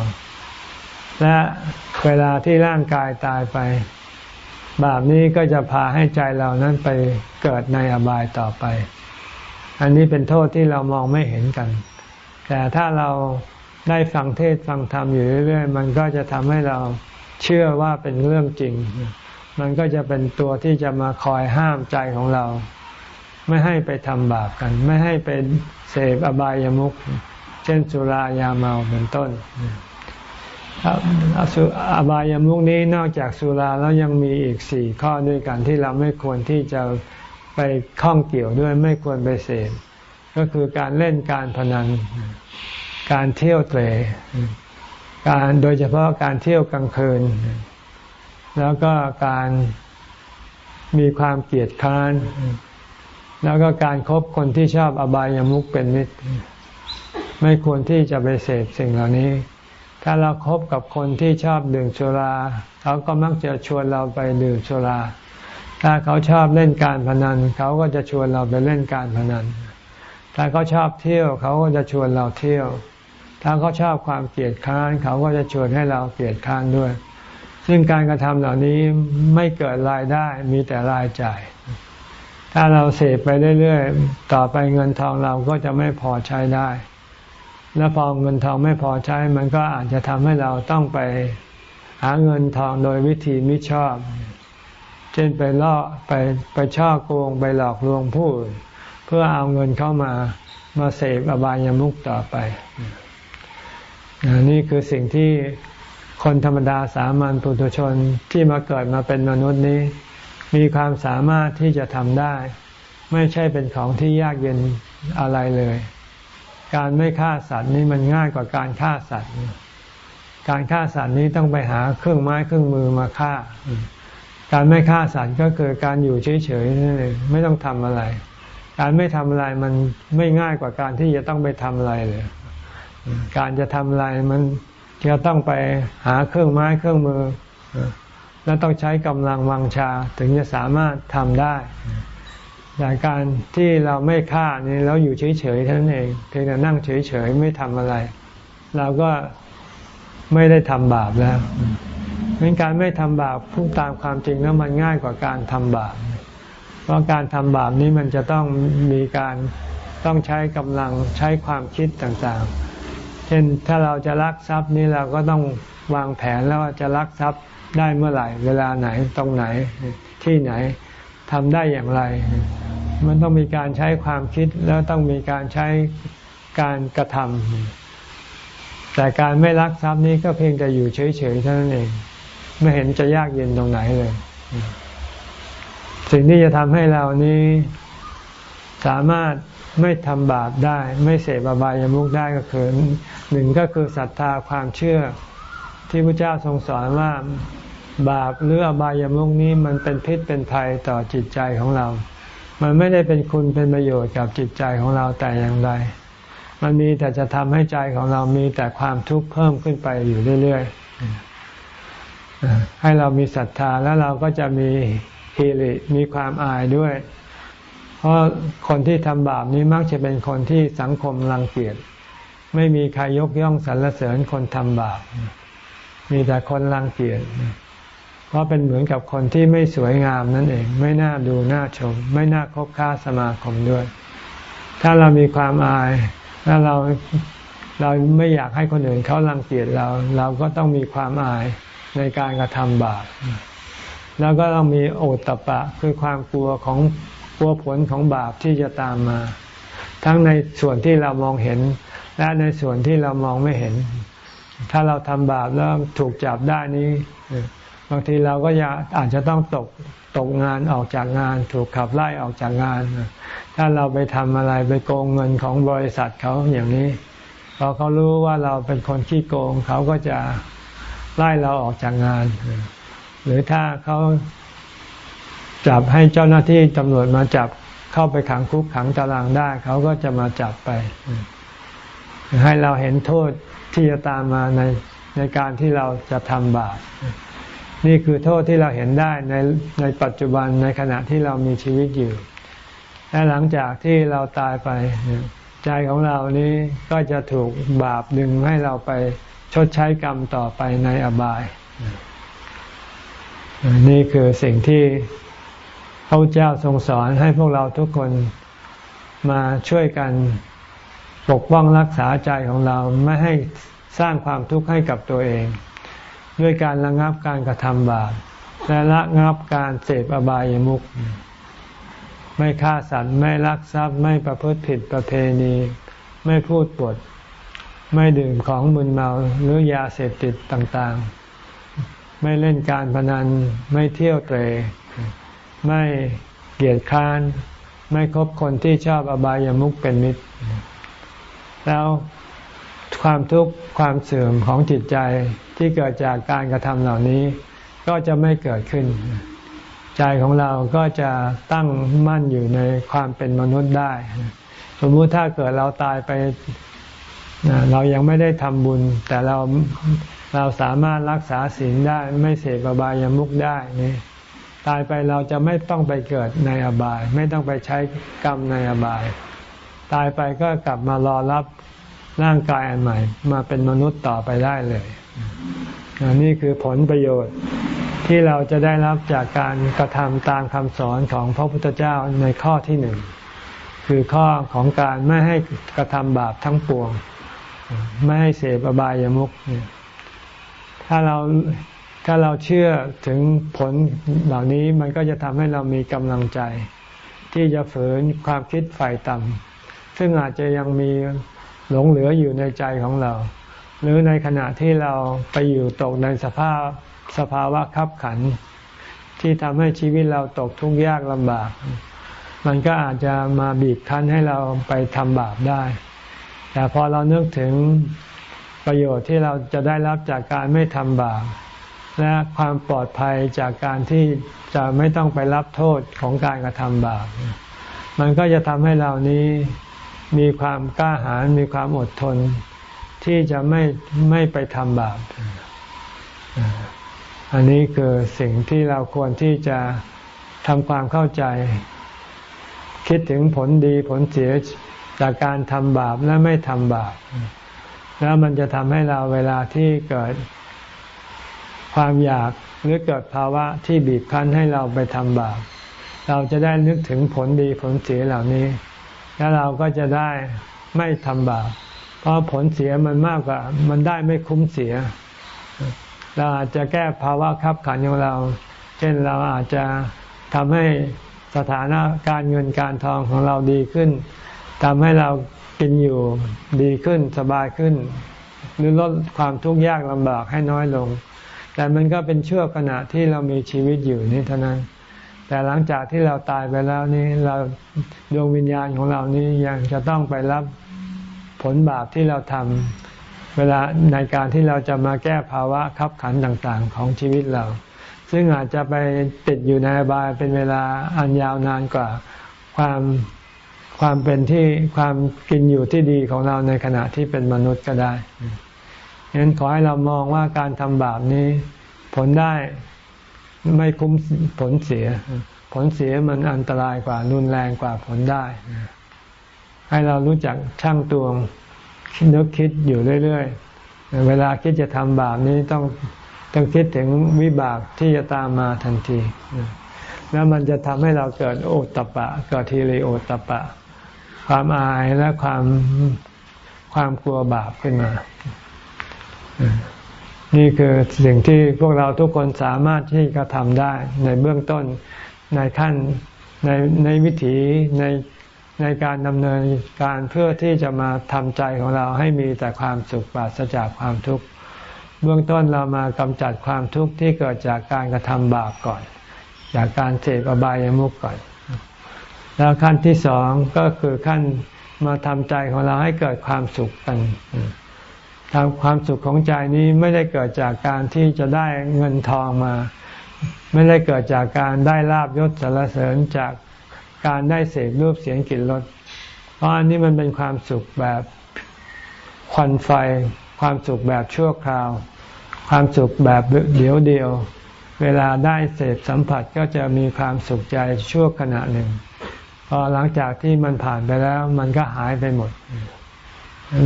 และเวลาที่ร่างกายตายไป บาปนี้ก็จะพาให้ใจเรานั้นไปเกิดในอบายต่อไป อันนี้เป็นโทษที่เรามองไม่เห็นกัน แต่ถ้าเราได้ฟังเทศฟังธรรมอยู่เรื่อยๆ มันก็จะทำให้เรา เชื่อว่าเป็นเรื่องจริง มันก็จะเป็นตัวที่จะมาคอยห้ามใจของเรา ไม่ให้ไปทำบาปกัน ไม่ให้ไปเสพอบายามุขเช่นสุรายาเมาเป็นต้นอบายามุขนี้นอกจากสุราแล้วยังมีอีกสี่ข้อด้วยกันที่เราไม่ควรที่จะไปข้องเกี่ยวด้วยไม่ควรไปเสพก็คือการเล่นการพนัน การเที่ยวเตะ การโดยเฉพาะการเที่ยวกลางคืน แล้วก็การมีความเกลียดค้าน แล้วก็การครบคนที่ชอบอบายามุขเป็นมิตร ไม่ควรที่จะไปเสพสิ่งเหล่านี้ ถ้าเราครบกับคนที่ชอบดื่มสุราเขาก็มักจะชวนเราไปดื่มสุรา ถ้าเขาชอบเล่นการพนัน เขาก็จะชวนเราไปเล่นการพนัน ถ้าเขาชอบเที่ยวเขาก็จะชวนเราเที่ยว ถ้าเขาชอบความเกลียดค้านเขาก็จะชวนให้เราเกลียดค้านด้วย ซึ่งการกระทำเหล่านี้ไม่เกิดรายได้มีแต่รายจ่าย ถ้าเราเสพไปเรื่อยๆ ต่อไปเงินทองเราก็จะไม่พอใช้ได้ และพอเงินทองไม่พอใช้ มันก็อาจจะทำให้เราต้องไปหาเงินทองโดยวิธีมิชอบ เช่นไปล่อไปไปช่อโกงไปหลอกลวงผู้อื่นเพื่อเอาเงินเข้ามามาเสพอบายามุขต่อไป นี่คือสิ่งที่คนธรรมดาสามัญปุถุชนที่มาเกิดมาเป็นมนุษย์นี้ มีความสามารถที่จะทำได้ ไม่ใช่เป็นของที่ยากเย็นอะไรเลย การไม่ฆ่าสัตว์นี่มันง่ายกว่าการฆ่าสัตว์ การฆ่าสัตว์นี้ต้องไปหาเครื่องไม้เครื่องมือมาฆ่า การไม่ฆ่าสัตว์ก็คือการอยู่เฉยๆนั่นเองไม่ต้องทำอะไร การไม่ทำอะไรมันไม่ง่ายกว่าการที่จะต้องไปทำอะไรเลย การจะทำอะไรมันจะต้องไปหาเครื่องไม้เครื่องมือ แล้วต้องใช้กำลังวังชาถึงจะสามารถทำได้แต่การที่เราไม่ฆ่านี่เราอยู่เฉยๆเท่านั้นเองเพียงแต่นั่งเฉยๆไม่ทำอะไร เราก็ไม่ได้ทำบาปแล้วเป็นการไม่ทำบาปพูดตามความจริงแล้วมันง่ายกว่าการทำบาป เพราะการทำบาปนี้มันจะต้องมีการต้องใช้กำลังใช้ความคิดต่างๆ เช่นถ้าเราจะลักทรัพย์นี้เราก็ต้องวางแผนแล้วว่าจะลักทรัพย์ได้เมื่อไหร่ เวลาไหนตรงไหนที่ไหนทำได้อย่างไร มันต้องมีการใช้ความคิดแล้วต้องมีการใช้การกระทำแต่การไม่รักทรัพย์นี้ก็เพียงแต่อยู่เฉยๆเท่านั้นเอง ไม่เห็นจะยากเย็นตรงไหนเลย สิ่งที่จะทำให้เรานี้สามารถ ไม่ทำบาปได้ ไม่เสพอบายามุขได้ก็คือหนึ่งก็คือศรัทธาความเชื่อ ที่พระเจ้าทรงสอนว่าบาปหรืออบายามุขนี้มันเป็นพิษเป็นภัยต่อจิตใจของเรา มันไม่ได้เป็นคุณเป็นประโยชน์กับจิตใจของเราแต่อย่างใดมันมีแต่จะทำให้ใจของเรามีแต่ความทุกข์เพิ่มขึ้นไปอยู่เรื่อยๆให้เรามีศรัทธาแล้วเราก็จะมีฮิริมีความอายด้วย เพราะคนที่ทำบาปนี้มักจะเป็นคนที่สังคมรังเกียจไม่มีใครยกย่องสรรเสริญคนทำบาป มีแต่คนรังเกียจเพราะเป็นเหมือนกับคนที่ไม่สวยงามนั่นเอง ไม่น่าดูน่าชม ไม่น่าคบค้าสมาคมด้วย ถ้าเรามีความอาย ถ้าเราเราไม่อยากให้คนอื่นเขารังเกียจเรา เราก็ต้องมีความอายในการกระทำบาปแล้วก็ต้องมีโอตตะปะคือความกลัวของ กลัวผลของบาปที่จะตามมา ทั้งในส่วนที่เรามองเห็น และในส่วนที่เรามองไม่เห็น ถ้าเราทำบาปแล้วถูกจับได้นี้บางทีเราก็อยาอาจจะต้องตกตกงานออกจากงาน ถูกขับไล่ออกจากงาน ถ้าเราไปทำอะไรไปโกงเงินของบริษัทเขาอย่างนี้พอเขารู้ว่าเราเป็นคนขี้โกงเขาก็จะไล่เราออกจากงาน หรือถ้าเขา จับให้เจ้าหน้าที่ตำรวจมาจับเข้าไปขังคุกขังตารางได้ เขาก็จะมาจับไป ให้เราเห็นโทษที่จะตามมาในในการที่เราจะทำบาปนี่คือโทษที่เราเห็นได้ในในปัจจุบันในขณะที่เรามีชีวิตอยู่ และหลังจากที่เราตายไปใจของเรานี้ก็จะถูกบาปดึงให้เราไปชดใช้กรรมต่อไปในอบาย นี่คือสิ่งที่ พระเจ้าทรงสอนให้พวกเราทุกคนมาช่วยกันปกป้องรักษาใจของเราไม่ให้สร้างความทุกข์ให้กับตัวเอง ด้วยการระงับการกระทำบาปและระงับการเสพอบายามุขไม่ฆ่าสัตว์ไม่ลักทรัพย์ ไม่ประพฤติผิดประเพณี ไม่พูดปด ไม่ดื่มของมึนเมาหรือยาเสพติดต่างๆ ไม่เล่นการพนันไม่เที่ยวเตร ไม่เกียดค้าน ไม่คบคนที่ชอบอบายามุขเป็นมิตร แล้วความทุกข์ความเสื่อมของจิตใจที่เกิดจากการกระทำเหล่านี้ ก็จะไม่เกิดขึ้น ใจของเราก็จะตั้งมั่นอยู่ในความเป็นมนุษย์ได้ สมมุติถ้าเกิดเราตายไปเรายังไม่ได้ทำบุญ แต่เราเราสามารถรักษาศีลได้ไม่เสพบายามุกได้นี่ ตายไปเราจะไม่ต้องไปเกิดในอบาย ไม่ต้องไปใช้กรรมในอบาย ตายไปก็กลับมารอรับร่างกายอันใหม่ มาเป็นมนุษย์ต่อไปได้เลยนี่คือผลประโยชน์ที่เราจะได้รับจากการกระทำตามคำสอนของพระพุทธเจ้าในข้อที่หนึ่งคือข้อของการไม่ให้กระทำบาปทั้งปวง ไม่ให้เสพอบายามุขถ้าเรา ถ้าเราเชื่อถึงผลเหล่านี้มันก็จะทำให้เรามีกำลังใจ ที่จะฝืนความคิดฝ่ายต่ำซึ่งอาจจะยังมีหลงเหลืออยู่ในใจของเรา หรือในขณะที่เราไปอยู่ตกในสภาพสภาวะขับขัน ที่ทำให้ชีวิตเราตกทุกข์ยากลำบาก มันก็อาจจะมาบีบคั้นให้เราไปทำบาปได้ แต่พอเรานึกถึงประโยชน์ที่เราจะได้รับจากการไม่ทำบาป และความปลอดภัยจากการที่จะไม่ต้องไปรับโทษของการกระทำบาป มันก็จะทำให้เรานี้มีความกล้าหาญมีความอดทน ที่จะไม่ไม่ไปทำบาป อันนี้คือสิ่งที่เราควรที่จะทำความเข้าใจ คิดถึงผลดีผลเสียจากการทำบาปและไม่ทำบาป แล้วมันจะทำให้เราเวลาที่เกิด ความอยากหรือเกิดภาวะที่บีบคั้นให้เราไปทำบาปเราจะได้นึกถึงผลดีผลเสียเหล่านี้ แล้วเราก็จะได้ไม่ทำบาปเพราะผลเสียมันมากกว่า มันได้ไม่คุ้มเสีย เราอาจจะแก้ภาวะขับขันของเรา เช่นเราอาจจะทำให้สถานะการเงินการทองของเราดีขึ้นทำให้เรากินอยู่ดีขึ้นสบายขึ้น หรือลดความทุกข์ยากลำบากให้น้อยลง แต่มันก็เป็นช่วขณะที่เรามีชีวิตอยู่นี่เท่านั้น แต่หลังจากที่เราตายไปแล้วนี่เราดวงวิญญาณของเรานี้ยังจะต้องไปรับผลบาปที่เราทำเวลาในการที่เราจะมาแก้ภาวะขับขันต่างๆ ของชีวิตเรา ซึ่งอาจจะไปติดอยู่ในบายเป็นเวลาอันยาวนานกว่าความความเป็นที่ความกินอยู่ที่ดีของเราในขณะที่เป็นมนุษย์ก็ได้ ฉะนั้นขอให้เรามองว่าการทำบาปนี้ ผลได้ไม่คุ้มผลเสีย ผลเสียมันอันตรายกว่ารุนแรงกว่าผลได้ ให้เรารู้จักช่างตวงนึกคิดอยู่เรื่อยๆ เวลาคิดจะทำบาปนี้ต้องต้องคิดถึงวิบากที่จะตามมาทันที แล้วมันจะทำให้เราเกิดโอตตะปะเกิดทีริโอตตะปะ ความอายและความความกลัวบาปขึ้นมา นี่คือสิ่งที่พวกเราทุกคนสามารถที่จะทำได้ในเบื้องต้นในขั้นในในวิถีในในการดำเนินการเพื่อที่จะมาทำใจของเราให้มีแต่ความสุขปราศจากความทุกข์เบื้องต้นเรามากำจัดความทุกข์ที่เกิดจากการกระทำบาปก่อน จากการเสพอบายามุขก่อน แล้วขั้นที่สองก็คือขั้นมาทำใจของเราให้เกิดความสุขกัน ทางความสุขของใจนี้ไม่ได้เกิดจากการที่จะได้เงินทองมา ไม่ได้เกิดจากการได้ลาบยศสารเสริญจากการได้เสพรูปเสียงกลิ่นรสเพราะอันนี้มันเป็นความสุขแบบควันไฟ ความสุขแบบชั่วคราว ความสุขแบบเดียวเดียว เวลาได้เสพสัมผัสก็จะมีความสุขใจชั่วขณะหนึ่ง พอหลังจากที่มันผ่านไปแล้ว มันก็หายไปหมด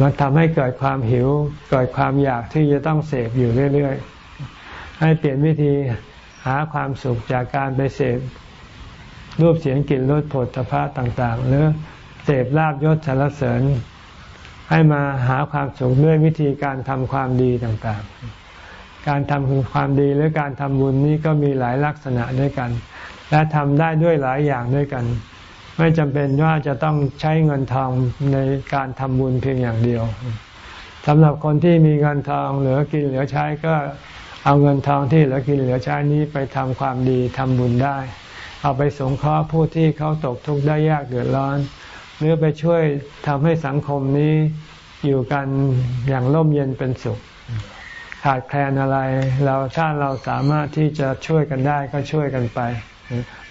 มันทำให้เกิดความหิว เกิดความอยากที่จะต้องเสพอยู่เรื่อยๆ ให้เปลี่ยนวิธีหาความสุขจากการไปเสพรูปเสียงกลิ่นรสผลพภะต่างๆ หรือเสพลาบยศสารเสริญ ให้มาหาความสุขด้วยวิธีการทำความดีต่างๆ การทำความดีหรือการทำบุญนี้ก็มีหลายลักษณะด้วยกัน และทำได้ด้วยหลายอย่างด้วยกัน ไม่จำเป็นว่าจะต้องใช้เงินทองในการทำบุญเพียงอย่างเดียวสำหรับคนที่มีเงินทองเหลือกินเหลือใช้ก็เอาเงินทองที่เหลือกินเหลือใช้นี้ไปทำความดีทำบุญได้ เอาไปสงเคราะห์ผู้ที่เขาตกทุกข์ได้ยากเดือดร้อน หรือไปช่วยทำให้สังคมนี้อยู่กันอย่างร่มเย็นเป็นสุข ขาดแคลนอะไร เราถ้าเราสามารถที่จะช่วยกันได้ก็ช่วยกันไป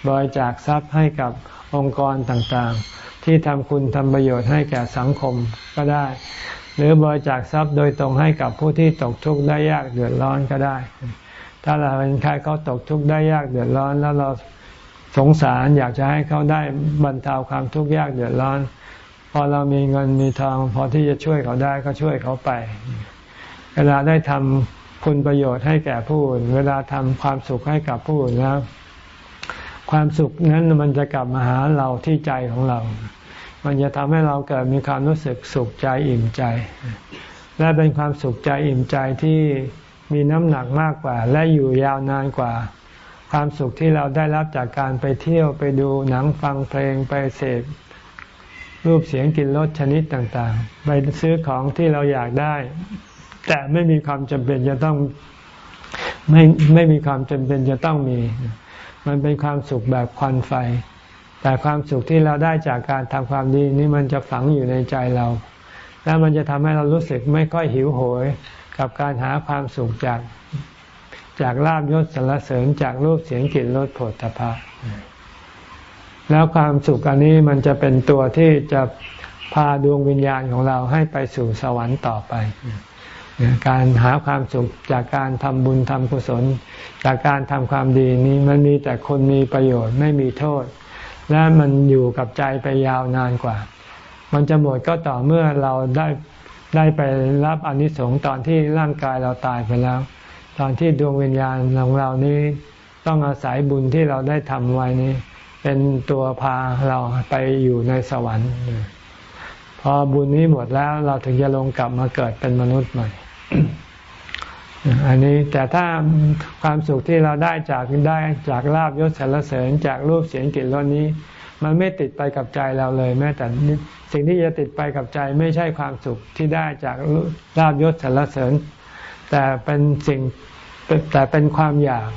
บริจาคทรัพย์ให้กับ องค์กรต่างๆ ที่ทำคุณทำประโยชน์ให้แก่สังคมก็ได้ หรือบริจาคทรัพย์โดยตรงให้กับผู้ที่ตกทุกข์ได้ยากเดือดร้อนก็ได้ ถ้าเราเห็นใครเขาตกทุกข์ได้ยากเดือดร้อน แล้วเราสงสารอยากจะให้เขาได้บรรเทาความทุกข์ยากเดือดร้อน พอเรามีเงินมีทองพอที่จะช่วยเขาได้ก็ช่วยเขาไป เวลาได้ทำคุณประโยชน์ให้แก่ผู้อื่น เวลาทำความสุขให้กับผู้อื่นแล้ว ความสุขนั้นมันจะกลับมาหาเราที่ใจของเรา มันจะทำให้เราเกิดมีความรู้สึกสุขใจอิ่มใจ และเป็นความสุขใจอิ่มใจที่มีน้ำหนักมากกว่า และอยู่ยาวนานกว่า ความสุขที่เราได้รับจากการไปเที่ยวไปดูหนังฟังเพลงไปเสพรูปเสียงกลิ่นรสชนิดต่างๆ ไปซื้อของที่เราอยากได้ แต่ไม่มีความจำเป็นจะต้องไม่ไม่มีความจำเป็นจะต้องมี มันเป็นความสุขแบบควันไฟ แต่ความสุขที่เราได้จากการทำความดีนี่มันจะฝังอยู่ในใจเรา แล้วมันจะทำให้เรารู้สึกไม่ค่อยหิวโหยกับการหาความสุขจากจากลาบยศสรรเสริญจากรูปเสียงกลิ่นรสผลตภะแล้วความสุขอันนี้มันจะเป็นตัวที่จะพาดวงวิญญาณของเราให้ไปสู่สวรรค์ต่อไป การหาความสุขจากการทำบุญทำกุศล จากการทำความดีนี้มันมีแต่คนมีประโยชน์ไม่มีโทษ และมันอยู่กับใจไปยาวนานกว่า มันจะหมดก็ต่อเมื่อเราได้ได้ไปรับอนิสงส์ตอนที่ร่างกายเราตายไปแล้ว ตอนที่ดวงวิญญาณของเรานี้ต้องอาศัยบุญที่เราได้ทำไว้นี้ เป็นตัวพาเราไปอยู่ในสวรรค์ พอบุญนี้หมดแล้วเราถึงจะลงกลับมาเกิดเป็นมนุษย์ใหม่ อันนี้แต่ถ้าความสุขที่เราได้จากได้จากลาบยศสรรเสริญจากรูปเสียงกลิ่นรสนี้ มันไม่ติดไปกับใจเราเลย แม้แต่สิ่งที่จะติดไปกับใจไม่ใช่ความสุขที่ได้จากลาบยศสรรเสริญ แต่เป็นสิ่งแต่เป็นความอยาก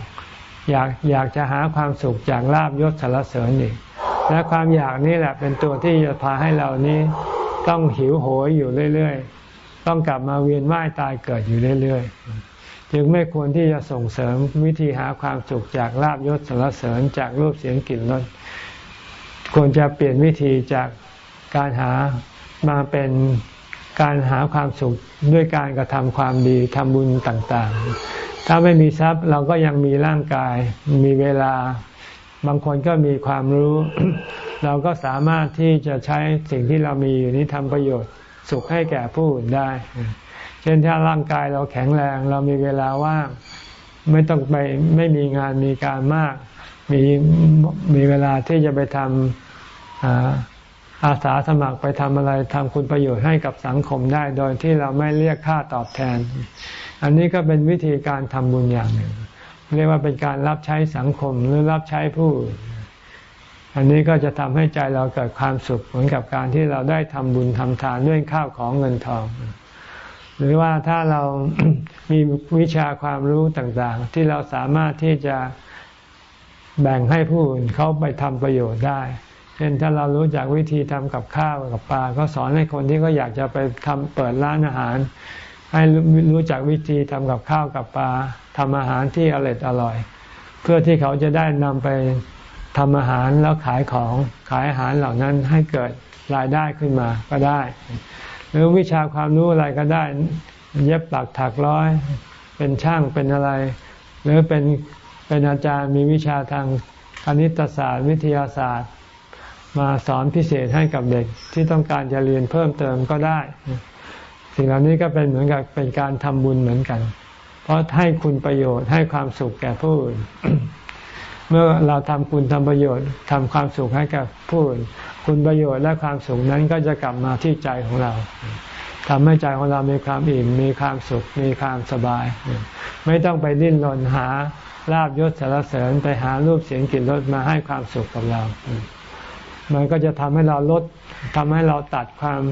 อยากอยากจะหาความสุขจากลาบยศสรรเสริญอีกและความอยากนี้แหละเป็นตัวที่จะพาให้เรานี้ต้องหิวโหยอยู่เรื่อย ต้องกลับมาเวียนว่ายตายเกิดอยู่เรื่อยๆ จึงไม่ควรที่จะส่งเสริมวิธีหาความสุขจากลาบยศสารเสริญจากรูปเสียงกลิ่นรสควรจะเปลี่ยนวิธีจากการหามาเป็นการหาความสุขด้วยการกระทำความดีทำบุญต่างๆ ถ้าไม่มีทรัพย์เราก็ยังมีร่างกาย มีเวลา บางคนก็มีความรู้ เราก็สามารถที่จะใช้สิ่งที่เรามีอยู่นี้ทำประโยชน์ สุขให้แก่ผู้อื่นได้ เช่นถ้าร่างกายเราแข็งแรง เรามีเวลาว่าง ไม่ต้องไปไม่มีงานมีการมาก มีมีเวลาที่จะไปทำอาสาสมัครไปทำอะไรทำคุณประโยชน์ให้กับสังคมได้ โดยที่เราไม่เรียกค่าตอบแทน อันนี้ก็เป็นวิธีการทำบุญอย่างหนึ่ง เรียกว่าเป็นการรับใช้สังคมหรือรับใช้ผู้อื่น อันนี้ก็จะทำให้ใจเราเกิดความสุขเหมือนกับการที่เราได้ทำบุญทำทานด้วยข้าวของเงินทอง หรือว่าถ้าเรามีวิชาความรู้ต่างๆ ที่เราสามารถที่จะแบ่งให้ผู้อื่นเขาไปทำประโยชน์ได้เช่นถ้าเรารู้จักวิธีทำกับข้าวกับปลาก็สอนให้คนที่เขาอยากจะไปทำเปิดร้านอาหาร ให้รู้จักวิธีทำกับข้าวกับปลาทำอาหารที่อร่อยอร่อย เพื่อที่เขาจะได้นำไป ทำอาหารแล้วขายของขายอาหารเหล่านั้นให้เกิดรายได้ขึ้นมาก็ได้ หรือวิชาความรู้อะไรก็ได้ เย็บปักถักร้อย เป็นช่างเป็นอะไร หรือเป็นเป็นอาจารย์มีวิชาทางคณิตศาสตร์ วิทยาศาสตร์ มาสอนพิเศษให้กับเด็กที่ต้องการจะเรียนเพิ่มเติมก็ได้ สิ่งเหล่านี้ก็เป็นเหมือนกับเป็นการทำบุญเหมือนกัน เพราะให้คุณประโยชน์ให้ความสุขแก่ผู้อื่น เมื่อเราทำคุณทำประโยชน์ทำความสุขให้กับผู้อื่นคุณประโยชน์และความสุขนั้นก็จะกลับมาที่ใจของเราทำให้ใจของเรามีความอิ่ม มีความสุข มีความสบาย ไม่ต้องไปดิ้นรนหาลาบยศสารเสริญไปหารูปเสียงกลิ่นรสมาให้ความสุขกับเรา มันก็จะทำให้เราลดทำให้เราตัดความ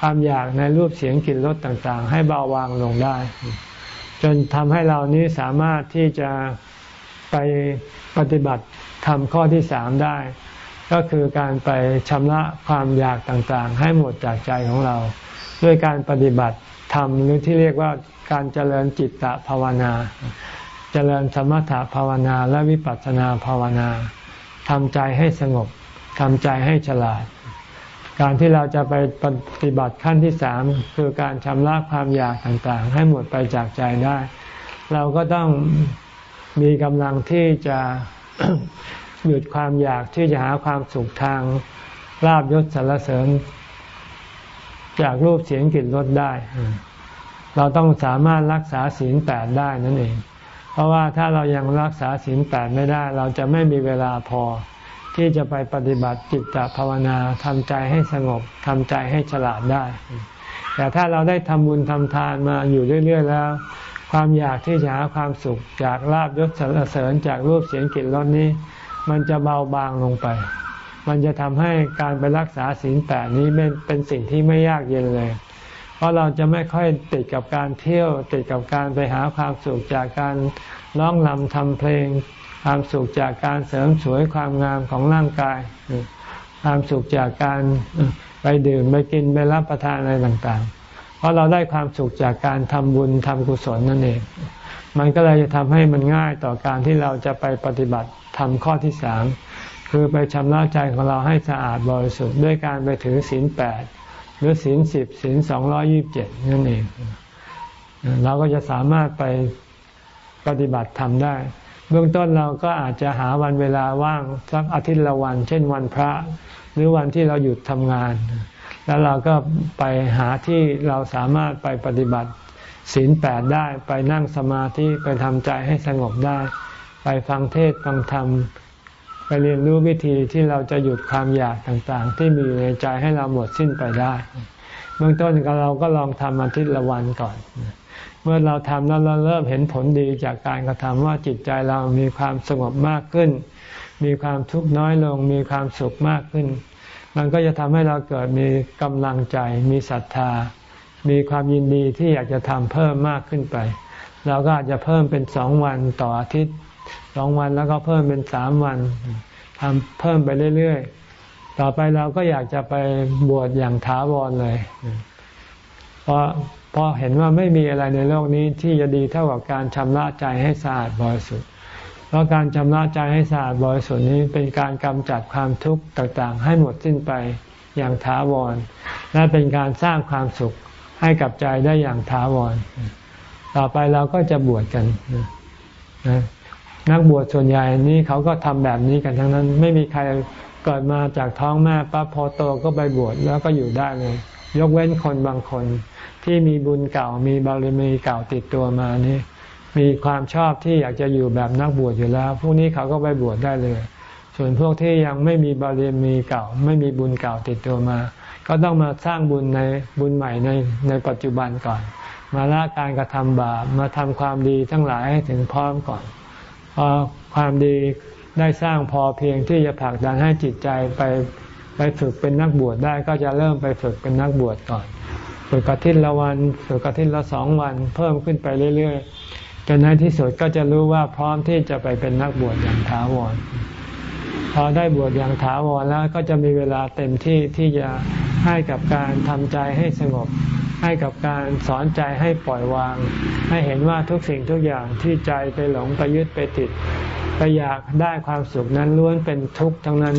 ความอยากในรูปเสียงกลิ่นรสต่างๆ ให้เบาบางลงได้ จนทำให้เรานี้สามารถที่จะไป ปฏิบัติทำข้อที่สามได้ ก็คือการไปชำระความอยากต่างๆ ให้หมดจากใจของเรา ด้วยการปฏิบัติทำหรือที่เรียกว่าการเจริญจิตตภาวนา เจริญสมถภาวนาและวิปัสสนาภาวนาทำใจให้สงบทำใจให้ฉลาด การที่เราจะไปปฏิบัติขั้นที่สามคือการชำระความอยากต่างๆ ให้หมดไปจากใจได้ เราก็ต้อง มีกำลังที่จะหยุดความอยากที่จะหาความสุขทางลาบยศสรรเสริญ จากรูปเสียงกลิ่นรสได้ เราต้องสามารถรักษาศีลแปดได้นั่นเอง เพราะว่าถ้าเรายังรักษาศีลแปดไม่ได้ เราจะไม่มีเวลาพอ ที่จะไปปฏิบัติจิตตภาวนาทำใจให้สงบทำใจให้ฉลาดได้ แต่ถ้าเราได้ทำบุญทำทานมาอยู่เรื่อย ๆ แล้ว ความอยากที่จะหาความสุขจากลาบยศสรรเสริญจากรูปเสียงกลิ่นรสนี้ มันจะเบาบางลงไป มันจะทำให้การไปรักษาศีลแปดนี้เป็นสิ่งที่ไม่ยากเย็นเลย เพราะเราจะไม่ค่อยติดกับการเที่ยวติดกับการไปหาความสุขจากการร้องรำทำเพลง ความสุขจากการเสริมสวยความงามของร่างกาย ความสุขจากการไปดื่มไปกินไปรับประทานอะไรต่างๆ ราะเราได้ความสุขจากการทำบุญทำกุศลนั่นเอง มันก็เลยจะทำให้มันง่ายต่อการที่เราจะไปปฏิบัติทำข้อที่สามคือไปชำระใจของเราให้สะอาดบริสุทธิ์ด้วยการไปถือศีลแปดหรือศีลสิบศีลสองร้อยิบเจ็ดนั่นเอง เราก็จะสามารถไปปฏิบัติทำได้ เบื้องต้นเราก็อาจจะหาวันเวลาว่างสักอาทิตย์ละวัน เช่นวันพระ หรือวันที่เราหยุดทำงาน แล้วเราก็ไปหาที่เราสามารถไปปฏิบัติศีลแปดได้ไปนั่งสมาธิไปทำใจให้สงบได้ ไปฟังเทศฟังธรรม ไปเรียนรู้วิธีที่เราจะหยุดความอยากต่างๆ ที่มีในใจให้เราหมดสิ้นไปได้ เบื้องต้นเราก็ลองทำอาทิตย์ละวันก่อน เมื่อเราทำแล้วเราเริ่มเห็นผลดีจากการกระทำว่าจิตใจเรามีความสงบมากขึ้น มีความทุกข์น้อยลง มีความสุขมากขึ้น มันก็จะทำให้เราเกิดมีกำลังใจ มีศรัทธา มีความยินดีที่อยากจะทำเพิ่มมากขึ้นไป เราก็อาจจะเพิ่มเป็นสองวันต่ออาทิตย์สองวันแล้วก็เพิ่มเป็นสามวันทำเพิ่มไปเรื่อยๆ ต่อไปเราก็อยากจะไปบวชอย่างถาวรเลย เพราะพอเห็นว่าไม่มีอะไรในโลกนี้ที่จะดีเท่ากับการชำระใจให้สะอาดบริสุทธิ์ ราะการชำระใจให้สะอาดบริสุทธิ์นี้เป็นการกำจัดความทุกข์ต่างๆ ให้หมดสิ้นไปอย่างถาวร และเป็นการสร้างความสุขให้กับใจได้อย่างถาวร ต่อไปเราก็จะบวชกันนักบวชส่วนใหญ่นี้เขาก็ทำแบบนี้กันทั้งนั้น ไม่มีใครเกิดมาจากท้องแม่ปั๊บพอโตก็ไปบวชแล้วก็อยู่ได้เลย ยกเว้นคนบางคนที่มีบุญเก่ามีบารมีเก่าติดตัวมานี่ มีความชอบที่อยากจะอยู่แบบนักบวชอยู่แล้ว พวกนี้เขาก็ไปบวชได้เลย ส่วนพวกที่ยังไม่มีบารมีเก่า ไม่มีบุญเก่าติดตัวมา ก็ต้องมาสร้างบุญในบุญใหม่ในในปัจจุบันก่อน มาละการกระทำบาปมาทำความดีทั้งหลายให้ถึงพร้อมก่อนพอความดีได้สร้างพอเพียงที่จะผลักดันให้จิตใจไปไปฝึกเป็นนักบวชได้ก็จะเริ่มไปฝึกเป็นนักบวชก่อน ฝึกกทิตละวัน ฝึกกทิตละสองวัน เพิ่มขึ้นไปเรื่อยๆ จนในที่สุดก็จะรู้ว่าพร้อมที่จะไปเป็นนักบวชอย่างถาวร พอได้บวชอย่างถาวรแล้วก็จะมีเวลาเต็มที่ที่จะให้กับการทำใจให้สงบ ให้กับการสอนใจให้ปล่อยวาง ให้เห็นว่าทุกสิ่งทุกอย่างที่ใจไปหลงไปยึดไปติดไปอยากได้ความสุขนั้นล้วนเป็นทุกข์ทั้งนั้น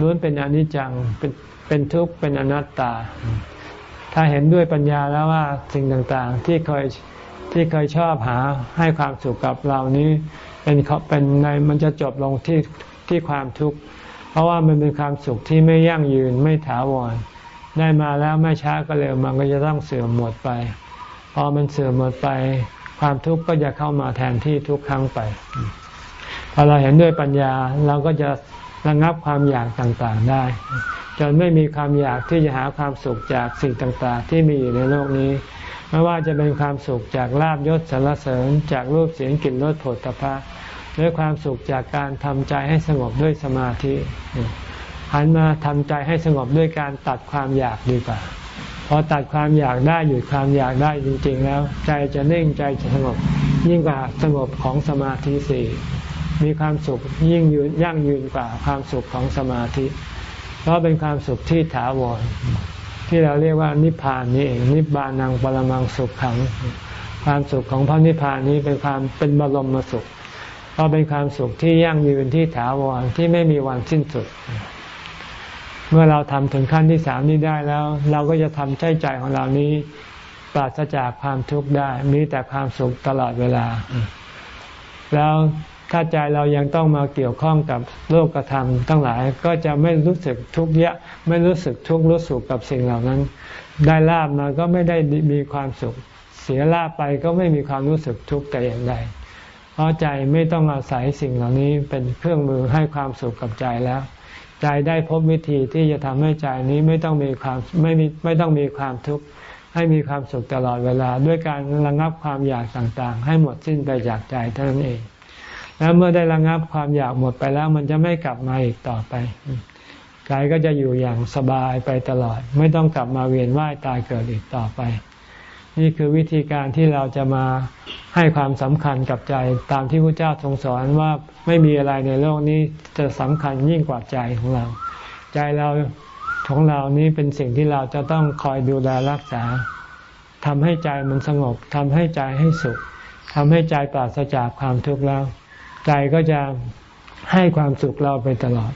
ล้วนเป็นอนิจจังเป็นเป็นทุกข์เป็นอนัตตา ถ้าเห็นด้วยปัญญาแล้วว่าสิ่งต่างๆ ที่เคย ที่เคยชอบหาให้ความสุขกับเรานี้ เป็นเป็นในมันจะจบลงที่ที่ความทุกข์เพราะว่ามันเป็นความสุขที่ไม่ยั่งยืนไม่ถาวร ได้มาแล้วไม่ช้าก็เร็วมันก็จะต้องเสื่อมหมดไป พอมันเสื่อมหมดไป ความทุกข์ก็จะเข้ามาแทนที่ทุกครั้งไป พอเราเห็นด้วยปัญญาเราก็จะระงับความอยากต่างๆได้ จนไม่มีความอยากที่จะหาความสุขจากสิ่งต่างๆ ที่มีอยู่ในโลกนี้ ไม่ว่าจะเป็นความสุขจากลาบยศสารเสริญ จากรูปเสียงกลิ่นรสผลตภะหรือความสุขจากการทำใจให้สงบด้วยสมาธิหันมาทำใจให้สงบด้วยการตัดความอยากดีกว่าพอตัดความอยากได้หยุดความอยากได้จริง ๆ แล้ว ใจจะนิ่งใจจะสงบ ยิ่งกว่าสงบของสมาธิสี่มีความสุขยิ่งยืนยั่งยืนกว่าความสุขของสมาธิ เพราะเป็นความสุขที่ถาวร ที่เราเรียกว่านิพพานนี่เองนิบานังปรมังสุขขัง ความสุขของพระนิพพานนี้เป็นความเป็นบรมสุขเพราะเป็นความสุขที่ยั่งยืนที่ถาวรที่ไม่มีวันสิ้นสุด เมื่อเราทำถึงขั้นที่สามนี้ได้แล้ว เราก็จะทำใจใจของเรานี้ปราศจากความทุกข์ได้ มีแต่ความสุขตลอดเวลา แล้ว ถ้าใจเรายังต้องมาเกี่ยวข้องกับโลกธรรมทั้งหลายก็จะไม่รู้สึกทุกข์เยอะไม่รู้สึกทุกข์รู้สุขกับสิ่งเหล่านั้น ได้ลาบมาก็ไม่ได้มีความสุข เสียลาบไปก็ไม่มีความรู้สึกทุกข์แต่อย่างใดเพราะใจไม่ต้องอาศัยสิ่งเหล่านี้เป็นเครื่องมือให้ความสุขกับใจแล้ว ใจได้พบวิธีที่จะทำให้ใจนี้ไม่ต้องมีความไม่มีไม่ต้องมีความทุกข์ให้มีความสุขตลอดเวลา ด้วยการระงับความอยากต่างๆ ให้หมดสิ้นไปจากใจเท่านั้นเอง แล้วเมื่อได้ระงับความอยากหมดไปแล้ว มันจะไม่กลับมาอีกต่อไปใจก็จะอยู่อย่างสบายไปตลอด ไม่ต้องกลับมาเวียนว่ายตายเกิดอีกต่อไป นี่คือวิธีการที่เราจะมาให้ความสำคัญกับใจตามที่พระเจ้าทรงสอนว่าไม่มีอะไรในโลกนี้จะสำคัญยิ่งกว่าใจของเรา ใจเราของเรานี้เป็นสิ่งที่เราจะต้องคอยดูแลรักษาทำให้ใจมันสงบทำให้ใจให้สุขทำให้ใจปราศจากความทุกข์แล้ว ใจก็จะให้ความสุขเราไปตลอด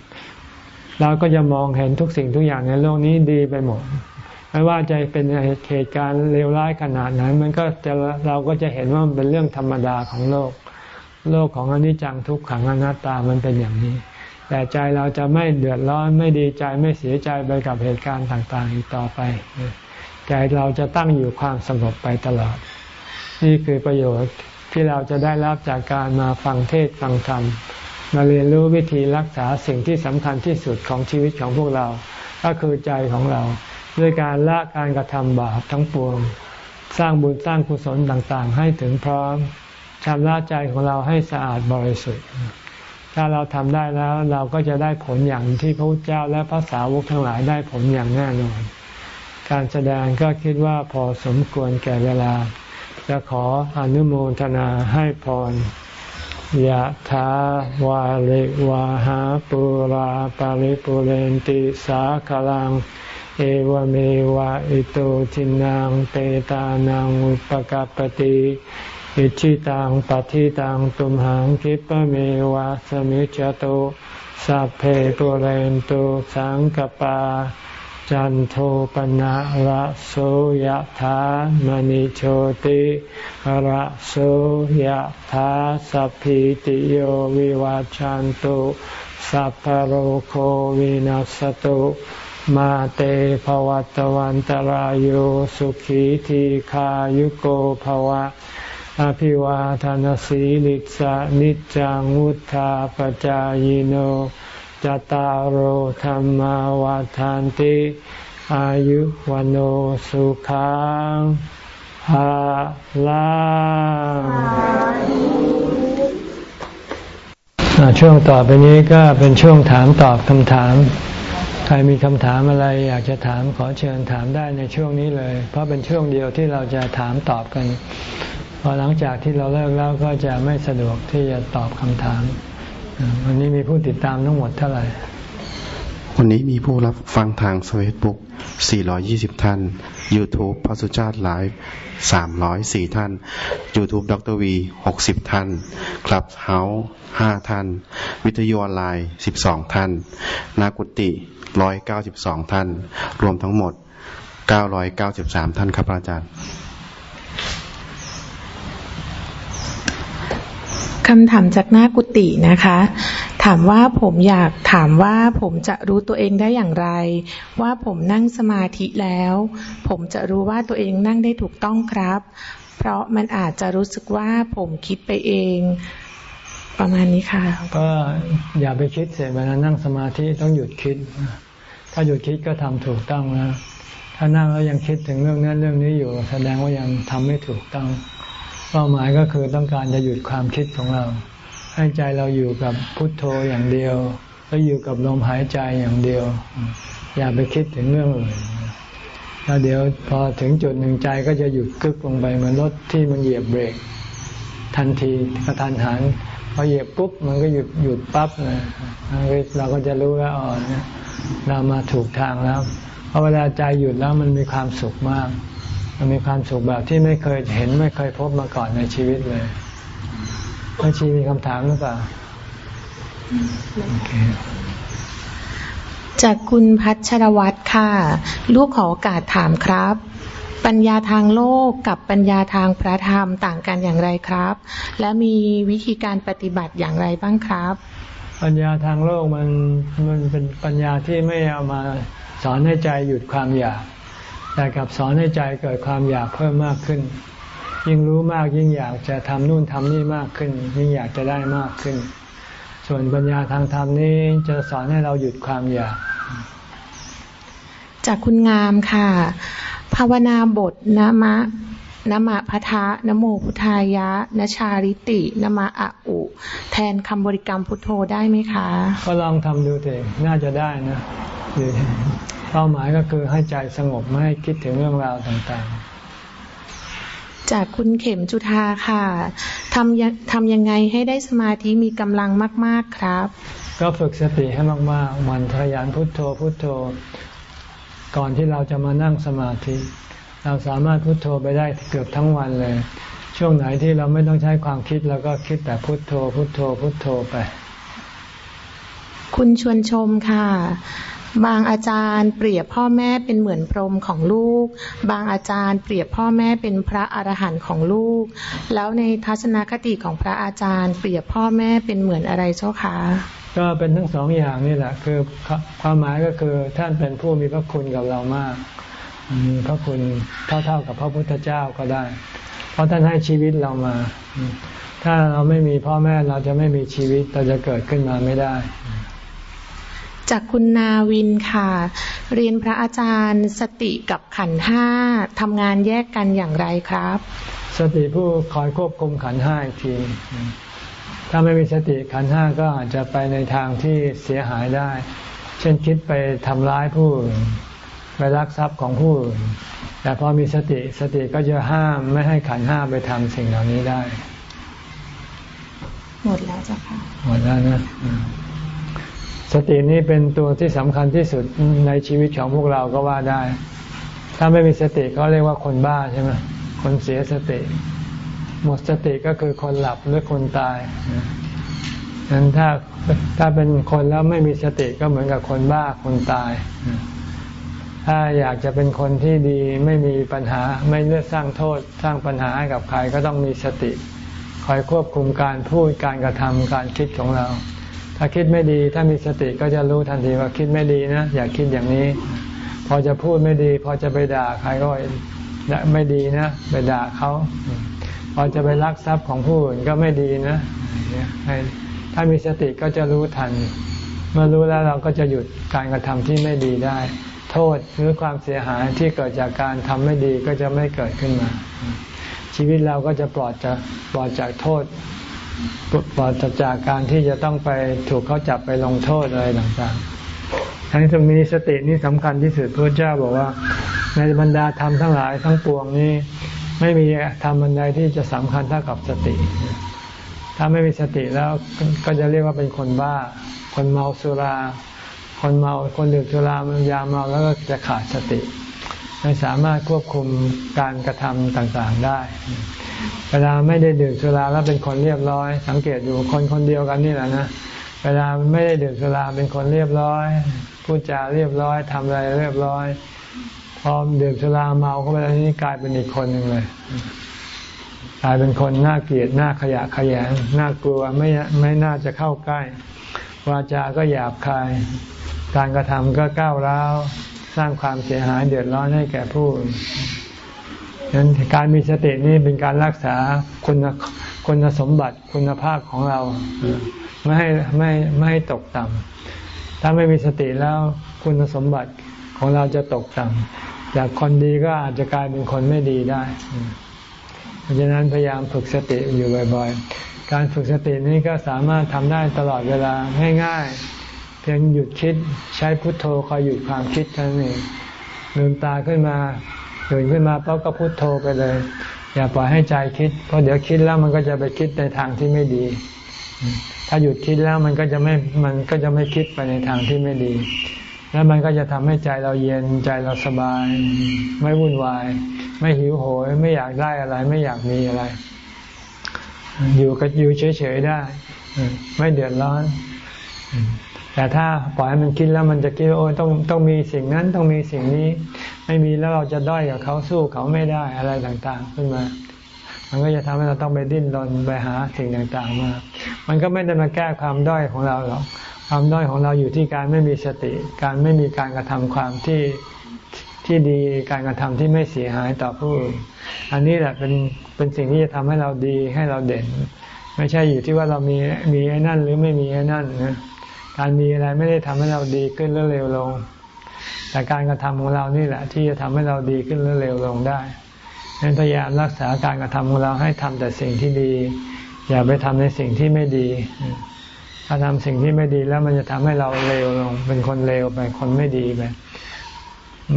เราก็จะมองเห็นทุกสิ่งทุกอย่างในโลกนี้ดีไปหมด ไม่ว่าจะเป็นเหตุการณ์เลวร้ายขนาดนั้นมันก็จะเราก็จะเห็นว่ามันเป็นเรื่องธรรมดาของโลก โลกของอนิจจังทุกขังอนัตตามันเป็นอย่างนี้ แต่ใจเราจะไม่เดือดร้อนไม่ดีใจไม่เสียใจไปกับเหตุการณ์ต่างๆอีกต่อไปใจเราจะตั้งอยู่ความสงบไปตลอด นี่คือประโยชน์ ที่เราจะได้รับจากการมาฟังเทศฟังธรรม มาเรียนรู้วิธีรักษาสิ่งที่สำคัญที่สุดของชีวิตของพวกเรา ก็คือใจของเรา ด้วยการละการกระทำบาปทั้งปวง สร้างบุญสร้างกุศลต่างๆ ให้ถึงพร้อมชำระใจของเราให้สะอาดบริสุทธิ์ ถ้าเราทำได้แล้วเราก็จะได้ผลอย่างที่พระพุทธเจ้าและพระสาวกทั้งหลายได้ผลอย่างแน่นอน การแสดงก็คิดว่าพอสมควรแก่เวลา จะขออนุโมทนาให้พรยะถาวาริวาหาปุราปาริปุเรนติสาคลัง เอวเมวะอิโตทินังเปตานังอุปกปติอิชิตังปฏิตังตุมหังคิปเมวะสมิจจโตสัพเพปุเรนตุสังกปา จันโทปนะระโสยธามณิโชติระโสยธาสัพพิติโยวิวาจันตุสัพพโรโควินัสตุมาเตภวัตวันตรโยสุขีทีขายุโกภวะ อภิวาทานสีลิสานิจังวุธาปจายโน จตารโหธรรมวาทานติอายุวันโอสุขังฮาลาช่วงต่อไปนี้ก็เป็นช่วงถามตอบคำถาม ใครมีคำถามอะไรอยากจะถามขอเชิญถามได้ในช่วงนี้เลย เพราะเป็นช่วงเดียวที่เราจะถามตอบกัน พอหลังจากที่เราเลิกแล้วก็จะไม่สะดวกที่จะตอบคำถาม วันนี้มีผู้ติดตามทั้งหมดเท่าไหร่ วันนี้มีผู้รับฟังทางเฟซบุ๊ก 420 ท่าน YouTube พระสุชาติไลฟ์ 304 ท่าน YouTube ดรวี 60 ท่าน คลับเฮาส์5ท่าน วิทยุออนไลน์ 12 ท่าน นากุติ 192 ท่าน รวมทั้งหมด 993 ท่านครับอาจารย์ คำถามจากหน้ากุฏินะคะ ถามว่าผมอยากถามว่าผมจะรู้ตัวเองได้อย่างไร ว่าผมนั่งสมาธิแล้ว ผมจะรู้ว่าตัวเองนั่งได้ถูกต้องครับ เพราะมันอาจจะรู้สึกว่าผมคิดไปเอง ประมาณนี้ค่ะ ก็อย่าไปคิดเสียเวลานั่งสมาธิต้องหยุดคิด ถ้าหยุดคิดก็ทำถูกต้องแล้วถ้านั่งแล้วยังคิดถึงเรื่องนั้นเรื่องนี้อยู่ แสดงว่ายังทำไม่ถูกต้อง เป้าหมายก็คือต้องการจะหยุดความคิดของเรา ให้ใจเราอยู่กับพุทโธอย่างเดียว แล้วอยู่กับลมหายใจอย่างเดียว อย่าไปคิดถึงเรื่องอื่นแล้วเดี๋ยวพอถึงจุดหนึ่งใจก็จะหยุดกึกลงไปเหมือนรถที่มันเหยียบเบรก ทันทีกระทันหันพอเหยียบปุ๊บมันก็หยุดหยุดปั๊บนะเราก็จะรู้แล้วอ๋อเรามาถูกทางแล้วเพราะเวลาใจหยุดแล้วมันมีความสุขมาก มันมีความสุขแบบที่ไม่เคยเห็นไม่เคยพบมาก่อนในชีวิตเลยแม่ชีมีคำถามหรือเปล่า จากคุณพัชรวัตรค่ะ ลูกขอโอกาสถามครับปัญญาทางโลกกับปัญญาทางพระธรรมต่างกันอย่างไรครับ และมีวิธีการปฏิบัติอย่างไรบ้างครับ ปัญญาทางโลกมันมันเป็นปัญญาที่ไม่เอามาสอนให้ใจหยุดความอยาก แต่กับสอนให้ใจเกิดความอยากเพิ่มมากขึ้น ยิ่งรู้มากยิ่งอยากจะทำนู่นทำนี่มากขึ้น ยิ่งอยากจะได้มากขึ้น ส่วนปัญญาทางธรรมนี้จะสอนให้เราหยุดความอยาก จากคุณงามค่ะ ภาวนาบทนะมะนมะพะทะนโมพุทธายะนชาริตินมะอะอุ แทนคำบริกรรมพุทโธได้ไหมคะ ก็ลองทำดูเถอะน่าจะได้นะ เป้าหมายก็คือให้ใจสงบไม่ให้คิดถึงเรื่องราวต่างๆจากคุณเข็มจุธาค่ะทำทำยังไงให้ได้สมาธิมีกำลังมาก ๆครับ ก็ฝึกสติให้มากๆมันทยานพุทโธพุทโธ ก่อนที่เราจะมานั่งสมาธิ เราสามารถพุทโธไปได้เกือบทั้งวันเลย ช่วงไหนที่เราไม่ต้องใช้ความคิดเราก็คิดแต่พุทโธ พุทโธ พุทโธไป คุณชวนชมค่ะ บางอาจารย์เปรียบพ่อแม่เป็นเหมือนพรหมของลูก บางอาจารย์เปรียบพ่อแม่เป็นพระอรหันต์ของลูก แล้วในทัศนคติของพระอาจารย์ เปรียบพ่อแม่เป็นเหมือนอะไรเจ้าคะก็เป็นทั้งสองอย่างนี่แหละ คือความหมายก็คือท่านเป็นผู้มีพระคุณกับเรามากมีพระคุณเท่าๆกับพระพุทธเจ้าก็ได้ เพราะท่านให้ชีวิตเรามา ถ้าเราไม่มีพ่อแม่เราจะไม่มีชีวิตเราจะเกิดขึ้นมาไม่ได้ จากคุณนาวินค่ะ เรียนพระอาจารย์สติกับขันห้าทำงานแยกกันอย่างไรครับ สติผู้คอยควบคุมขันห้าอีกที ถ้าไม่มีสติขันห้าก็อาจจะไปในทางที่เสียหายได้ เช่นคิดไปทำร้ายผู้ไปรักทรัพย์ของผู้ แต่พอมีสติสติก็จะห้ามไม่ให้ขันห้าไปทำสิ่งเหล่านี้ได้ หมดแล้วจ้ะค่ะ หมดแล้วนะ สตินี้เป็นตัวที่สำคัญที่สุดในชีวิตของพวกเราก็ว่าได้ ถ้าไม่มีสติก็เรียกว่าคนบ้าใช่ไหมคนเสียสติ หมดสติก็คือคนหลับหรือคนตายนั้นถ้าถ้าเป็นคนแล้วไม่มีสติก็เหมือนกับคนบ้าคนตาย ถ้าอยากจะเป็นคนที่ดีไม่มีปัญหาไม่เลือกสร้างโทษสร้างปัญหาให้กับใครก็ต้องมีสติ คอยควบคุมการพูดการกระทำการคิดของเรา ถ้าคิดไม่ดีถ้ามีสติก็จะรู้ทันทีว่าคิดไม่ดีนะ อย่าคิดอย่างนี้ พอจะพูดไม่ดี พอจะไปด่าใครก็ไม่ดีนะ ไปด่าเขา พอจะไปลักทรัพย์ของผู้อื่นก็ไม่ดีนะถ้ามีสติก็จะรู้ทัน เมื่อรู้แล้วเราก็จะหยุดการกระทำที่ไม่ดีได้ โทษหรือความเสียหายที่เกิดจากการทำไม่ดีก็จะไม่เกิดขึ้นมา ชีวิตเราก็จะปลอดจากปลอดจากโทษ ปลอดจากการที่จะต้องไปถูกเขาจับไปลงโทษอะไรต่างๆทั้งตรงนี้สตินี่สำคัญที่สุดพระเจ้าบอกว่า ในบรรดาธรรมทั้งหลายทั้งปวงนี้ ไม่มีธรรมบันใดที่จะสำคัญเท่ากับสติ ถ้าไม่มีสติแล้วก็จะเรียกว่าเป็นคนบ้า คนเมาสุรา คนเมาคนดื่มสุรามันยาเมาแล้วก็จะขาดสติ ไม่สามารถควบคุมการกระทำต่างๆได้ เวลาไม่ได้ดื่มสุราแล้วเป็นคนเรียบร้อย สังเกตดูคนคนเดียวกันนี่แหละนะเวลาไม่ได้ดื่มสุราเป็นคนเรียบร้อยพูดจาเรียบร้อยทำอะไรเรียบร้อยพอดื่มสุราเมาเข้าไปแล้วนี่กลายเป็นอีกคนหนึ่งเลยกลายเป็นคนน่าเกลียดน่าขยะขยงน่ากลัวไม่ไม่น่าจะเข้าใกล้ วาจาก็หยาบคาย การกระทำก็ก้าวร้าว สร้างความเสียหายเดือดร้อนให้แก่ผู้ ฉะนั้นการมีสตินี่เป็นการรักษาคุณคุณสมบัติคุณภาพของเรา ไม่ให้ไม่ไม่ให้ตกต่ำถ้าไม่มีสติแล้วคุณสมบัติของเราจะตกต่ำจากคนดีก็อาจจะกลายเป็นคนไม่ดีได้เพราะฉะนั้นพยายามฝึกสติอยู่บ่อยๆ การฝึกสตินี้ก็สามารถทำได้ตลอดเวลาง่ายๆ เพียงหยุดคิดใช้พุทโธคอยหยุดความคิดเท่านั้นเองลืมตาขึ้นมา ตื่นขึ้นมาปั๊บก็พุโทโธไปเลย อย่าปล่อยให้ใจคิด เพราะเดี๋ยวคิดแล้วมันก็จะไปคิดในทางที่ไม่ดี ถ้าหยุดคิดแล้วมันก็จะไม่มันก็จะไม่คิดไปในทางที่ไม่ดี แล้วมันก็จะทำให้ใจเราเย็นใจเราสบาย ไม่วุ่นวาย ไม่หิวโหย ไม่อยากได้อะไร ไม่อยากมีอะไร อยู่ก็อยู่เฉยๆได้ ไม่เดือดร้อนแต่ถ้าปล่อยให้มันคิดแล้วมันจะคิดโอ้ต้องต้องมีสิ่งนั้นต้องมีสิ่งนี้ ไม่มีแล้วเราจะด้อยกับเขาสู้เขาไม่ได้อะไรต่างๆ ขึ้นมา มันก็จะทำให้เราต้องไปดิ้นรนไปหาสิ่งต่างๆมา มันก็ไม่ได้มาแก้ความด้อยของเราหรอก ความด้อยของเราอยู่ที่การไม่มีสติ การไม่มีการกระทำความที่ที่ดี การกระทำที่ไม่เสียหายต่อผู้อื่น อันนี้แหละเป็นเป็นสิ่งที่จะทำให้เราดีให้เราเด่น ไม่ใช่อยู่ที่ว่าเรามีมีไอ้นั่นหรือไม่มีไอ้นั่นนะ การมีอะไรไม่ได้ทำให้เราดีขึ้นหรือเร็วลง แต่การกระทำของเรานี่แหละ ที่จะทำให้เราดีขึ้นหรือเร็วลงได้ดังนั้นพยายามรักษาการกระทำของเราให้ทำแต่สิ่งที่ดี อย่าไปทำในสิ่งที่ไม่ดี ถ้าทำสิ่งที่ไม่ดีแล้วมันจะทำให้เราเลวลง เป็นคนเลวไปคนไม่ดีไป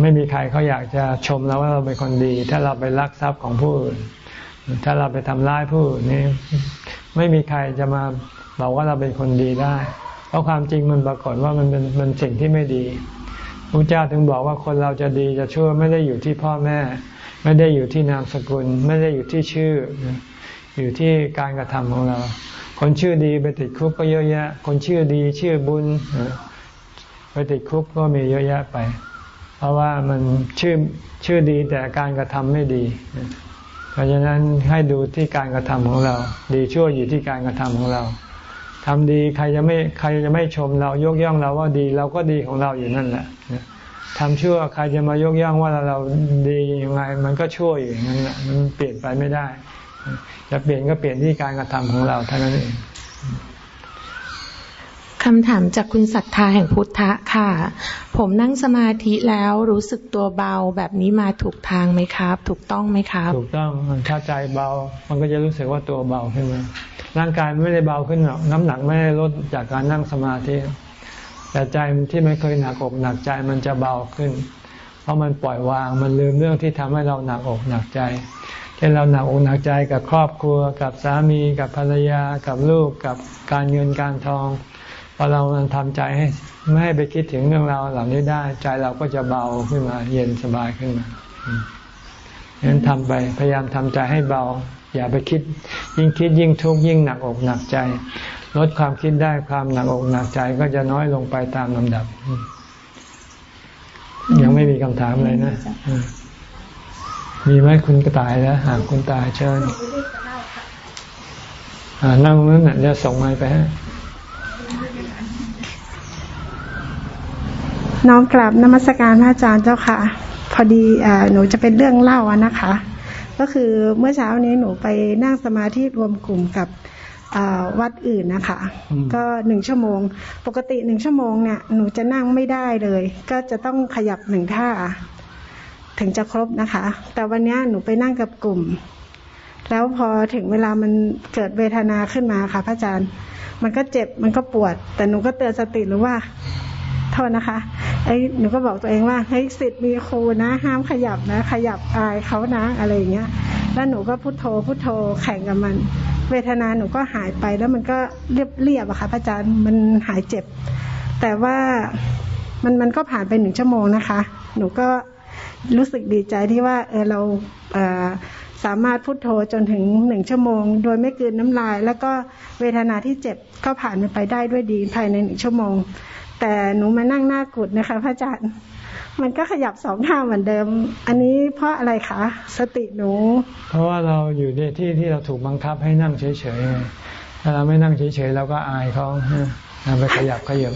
ไม่มีใครเขาอยากจะชมเราว่าเราเป็นคนดี ถ้าเราไปลักทรัพย์ของผู้อื่นถ้าเราไปทำร้ายผู้อื่นนี่ไม่มีใครจะมาบอกว่าเราเป็นคนดีได้ เพราะความจริงมันปรากฏว่ามันเป็นมันสิ่งที่ไม่ดี พระเจ้าถึงบอกว่าคนเราจะดีจะชั่วไม่ได้อยู่ที่พ่อแม่ ไม่ได้อยู่ที่นามสกุล ไม่ได้อยู่ที่ชื่อ อยู่ที่การกระทำของเรา คนชื่อดีไปติดคุกก็เยอะแยะ คนชื่อดีชื่อบุญไปติดคุกก็มีเยอะแยะไป เพราะว่ามันชื่อชื่อดีแต่การกระทำไม่ดี เพราะฉะนั้นให้ดูที่การกระทำของเรา ดีชั่วอยู่ที่การกระทำของเรา ทำดีใครจะไม่ใครจะไม่ชมเรายกย่องเราว่าดีเราก็ดีของเราอยู่นั่นแหละทำชั่วใครจะมายกย่องว่าเราดียังไง มันก็ชั่วอยู่อย่างนั้นแหละมันเปลี่ยนไปไม่ได้ จะเปลี่ยนก็เปลี่ยนที่การกระทำของเราเท่านั้นเอง คำถามจากคุณศรัทธาแห่งพุทธะค่ะ ผมนั่งสมาธิแล้วรู้สึกตัวเบาแบบนี้มาถูกทางไหมครับ ถูกต้องไหมครับ ถูกต้องถ้าใจเบา มันก็จะรู้สึกว่าตัวเบาขึ้นมาร่างกายไม่ได้เบาขึ้นหรอกน้ำหนักไม่ได้ลดจากการนั่งสมาธิแต่ใจที่ไม่เคยหนักอกหนักใจมันจะเบาขึ้น เพราะมันปล่อยวางมันลืมเรื่องที่ทำให้เราหนักอกหนักใจเช่นเราหนักอกหนักใจกับครอบครัว กับสามี กับภรรยา กับลูก กับการเงินการทอง พอเราทำใจให้ไม่ให้ไปคิดถึงเรื่องราวเหล่านี้ได้ ใจเราก็จะเบาขึ้นมา เย็นสบายขึ้นมาฉะนั้นทำไปพยายามทำใจให้เบา อย่าไปคิด ยิ่งคิดยิ่งทุกข์ยิ่งหนักอกหนักใจ ลดความคิดได้ความหนักอกหนักใจก็จะน้อยลงไปตามลำดับ ยังไม่มีคำถามเลยนะมีไหมคุณกระต่ายแล้วหากคุณตายเชิญนั่งนั้นเดี๋ยวส่งไม้ไปฮะ น้อมกราบนมัสการพระอาจารย์เจ้าค่ะ พอดีหนูจะเป็นเรื่องเล่านะคะ ก็คือเมื่อเช้านี้หนูไปนั่งสมาธิรวมกลุ่มกับวัดอื่นนะคะ ก็หนึ่งชั่วโมง ปกติหนึ่งชั่วโมงเนี่ยหนูจะนั่งไม่ได้เลย ก็จะต้องขยับหนึ่งท่า ถึงจะครบนะคะ แต่วันนี้หนูไปนั่งกับกลุ่ม แล้วพอถึงเวลามันเกิดเวทนาขึ้นมาค่ะพระอาจารย์ มันก็เจ็บมันก็ปวด แต่หนูก็เตือนสติหรือว่า โทษนะคะไอ้หนูก็บอกตัวเองว่าเฮ้ยสิทธิ์มีครูนะ ห้ามขยับนะ ขยับอายเขานะอะไรอย่างเงี้ย แล้วหนูก็พุโทโธพุโทโธแข่งกับมัน เวทนาหนูก็หายไปแล้วมันก็เรียบเรียบอะค่ะพระอาจารย์มันหายเจ็บ แต่ว่ามันมันก็ผ่านไปหนึ่งชั่วโมงนะคะ หนูก็รู้สึกดีใจที่ว่าเออเราเออสามารถพุโทโธจนถึงหนึ่งชั่วโมง โดยไม่กืนน้ำลาย แล้วก็เวทนาที่เจ็บก็ผ่านไปได้ด้วยดีภายในหนึ่งชั่วโมง แต่หนูมานั่งหน้ากุดนะคะ พระอาจารย์ มันก็ขยับสองท่าเหมือนเดิม อันนี้เพราะอะไรคะสติหนู เพราะว่าเราอยู่ในที่ที่เราถูกบังคับให้นั่งเฉยๆถ้าเราไม่นั่งเฉยๆเราก็อายเขาเราไปขยับขยับ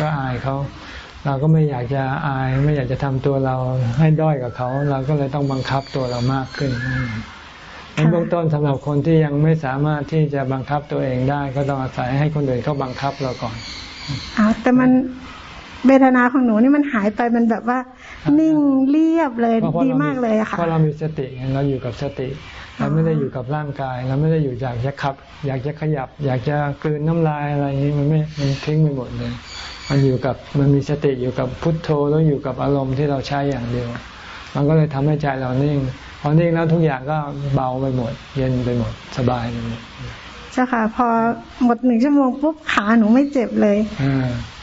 ก็อายเขาเราก็ไม่อยากจะอาย ไม่อยากจะทำตัวเราให้ด้อยกับเขา เราก็เลยต้องบังคับตัวเรามากขึ้นในเบื้องต้นสำหรับคนที่ยังไม่สามารถที่จะบังคับตัวเองได้ ก็ต้องอาศัยให้คนอื่นเขาบังคับเราก่อน อ้าวแต่มันเวทนาของหนูนี่มันหายไปมันแบบว่า นิ่งเรียบเลยดีมากเลยค่ะเพราะเรามีสติเราอยู่กับสติเราไม่ได้อยู่กับร่างกาย เราไม่ได้อยู่อยากจะขับ อยากจะขยับ อยากจะกลืนน้ำลายอะไรอย่างนี้มันไม่มันทิ้งไปหมดเลย มันอยู่กับมันมีสติอยู่กับพุทโธแล้วอยู่กับอารมณ์ที่เราใช้อย่างเดียว มันก็เลยทำให้ใจเรานิ่งพอนิ่งแล้วทุกอย่างก็เบาไปหมด เย็นไปหมดสบายไปหมด เจ้าค่ะ พอหมดหนึ่งชั่วโมงปุ๊บขาหนูไม่เจ็บเลยอ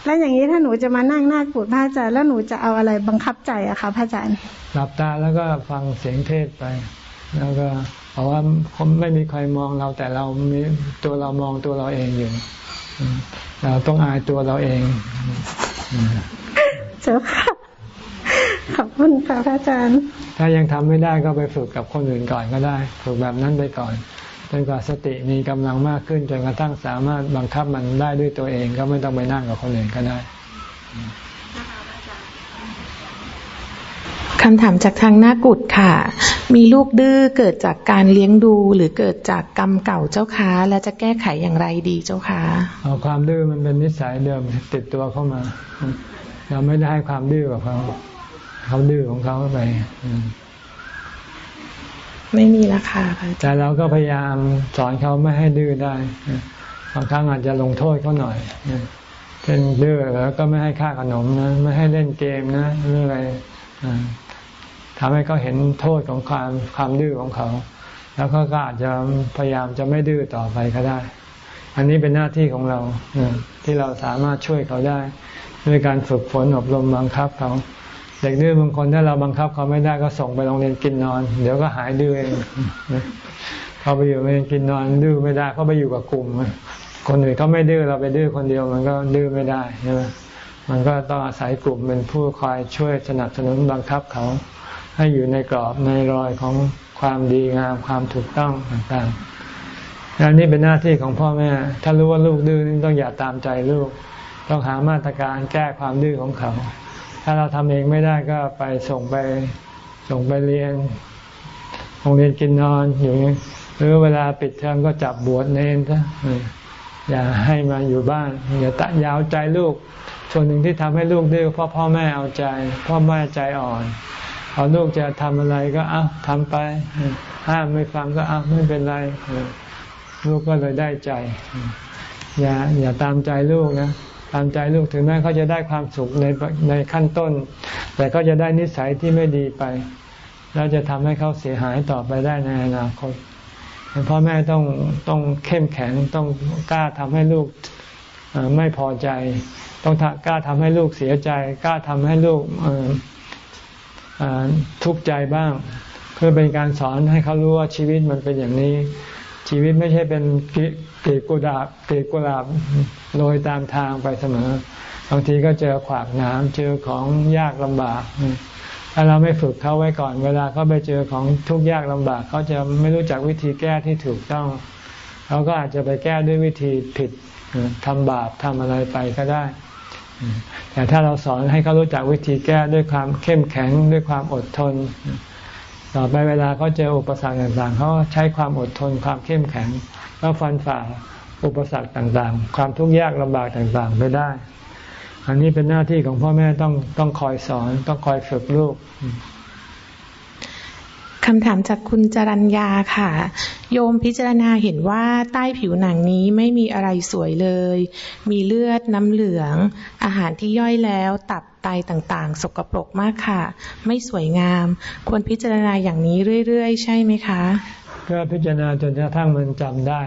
แล้วอย่างนี้ถ้าหนูจะมานั่งหน้ากูดพระอาจารย์แล้วหนูจะเอาอะไรบังคับใจอะคะพระอาจารย์หลับตาแล้วก็ฟังเสียงเทศไป แล้วก็เพราะว่าไม่มีใครมองเราแต่เรามีตัวเรามองตัวเราเองอยู่ เราต้องอายตัวเราเองเจ้าค่ะขอบคุณค่ะพระอาจารย์ ถ้ายังทำไม่ได้ก็ไปฝึกกับคนอื่นก่อนก็ได้ ฝึกแบบนั้นไปก่อน จนกว่าสติมีกำลังมากขึ้นจนกระทั่งสามารถบังคับมันได้ด้วยตัวเองก็ไม่ต้องไปนั่งกับคนอื่นก็ได้คำถามจากทางหน้ากุดค่ะ มีลูกดื้อเกิดจากการเลี้ยงดูหรือเกิดจากกรรมเก่าเจ้าคะและจะแก้ไขอย่างไรดีเจ้าคะเอาความดื้อมันเป็นนิสัยเดิมติดตัวเข้ามา เราไม่ได้ให้ความดื้อกับเขา เขาดื้อของเขาไป ไม่มีราคาค่ะแต่เราก็พยายามสอนเขาไม่ให้ดื้อได้บางครั้งอาจจะลงโทษเขาหน่อยเช่นดื้อแล้วก็ไม่ให้ค่าขนมนะ ไม่ให้เล่นเกมนะหรืออะไรทำให้เขาเห็นโทษของความความดื้อของเขา แล้วเขาก็อาจจะพยายามจะไม่ดื้อต่อไปก็ได้ อันนี้เป็นหน้าที่ของเราที่เราสามารถช่วยเขาได้ ด้วยการฝึกฝนอบรมบังคับเขา เด็กดื้อบางคนถ้าเราบังคับเขาไม่ได้ก็ส่งไปโรงเรียนกินนอน เดี๋ยวก็หายดื้อเองเขาไปอยู่โรงเรียนกินนอนดื้อไม่ได้เขาไปอยู่กับกลุ่ม คนอื่นเขาไม่ดื้อเราไปดื้อคนเดียวมันก็ดื้อไม่ได้ใช่ไหมมันก็ต้องอาศัยกลุ่มเป็นผู้คอยช่วยสนับสนุนบังคับเขา ให้อยู่ในกรอบในรอยของความดีงามความถูกต้องต่างๆนนี่เป็นหน้าที่ของพ่อแม่ ถ้ารู้ว่าลูกดื้อต้องอย่าตามใจลูก ต้องหามาตรการแก้ความดื้อของเขา ถ้าเราทำเองไม่ได้ก็ไปส่งไปส่งไปเรียนโรงเรียนกินนอนอยู่หรือเวลาปิดเทอมก็จับบวชเนนซะอย่าให้มาอยู่บ้านอย่าตะยาวใจลูก ส่วนหนึ่งที่ทำให้ลูกดื้อเพราะพ่อแม่เอาใจ พ่อแม่ใจอ่อนพอลูกจะทำอะไรก็เอาทำไป ห้ามไม่ฟังก็เอาไม่เป็นไร ลูกก็เลยได้ใจ อย่าอย่าตามใจลูกนะ ตามใจลูกถึงแม้เขาจะได้ความสุขในในขั้นต้น แต่ก็จะได้นิสัยที่ไม่ดีไป แล้วจะทำให้เขาเสียหายต่อไปได้ในอนาคตพ่อแม่ต้องต้องเข้มแข็งต้องกล้าทำให้ลูกไม่พอใจ ต้องกล้าทำให้ลูกเสียใจ กล้าทำให้ลูกทุกข์ใจบ้าง เพื่อเป็นการสอนให้เขารู้ว่าชีวิตมันเป็นอย่างนี้ ชีวิตไม่ใช่เป็นกีกุดาบกีกุลาบโรยตามทางไปเสมอ บางทีก็เจอขวากน้ำเจอของยากลำบาก ถ้าเราไม่ฝึกเขาไว้ก่อน เวลาเขาไปเจอของทุกข์ยากลำบาก เขาจะไม่รู้จักวิธีแก้ที่ถูกต้อง เขาก็อาจจะไปแก้ด้วยวิธีผิดทำบาปทำอะไรไปก็ได้ แต่ถ้าเราสอนให้เขารู้จักวิธีแก้ด้วยความเข้มแข็งด้วยความอดทน ต่อไปเวลาเขาเจออุปสรรคต่างๆเขาใช้ความอดทนความเข้มแข็งแล้วฟันฝ่าอุปสรรคต่างๆ ความทุกข์ยากลำบากต่างๆไปได้ อันนี้เป็นหน้าที่ของพ่อแม่ต้องต้องคอยสอนต้องคอยฝึกลูก คำถามจากคุณจรัญญาค่ะ โยมพิจารณาเห็นว่าใต้ผิวหนังนี้ไม่มีอะไรสวยเลย มีเลือดน้ำเหลือง อาหารที่ย่อยแล้วตับไตต่างๆ สกปรกมากค่ะ ไม่สวยงาม ควรพิจารณาอย่างนี้เรื่อยๆ ใช่ไหมคะ ก็พิจารณาจนกระทั่งมันจำได้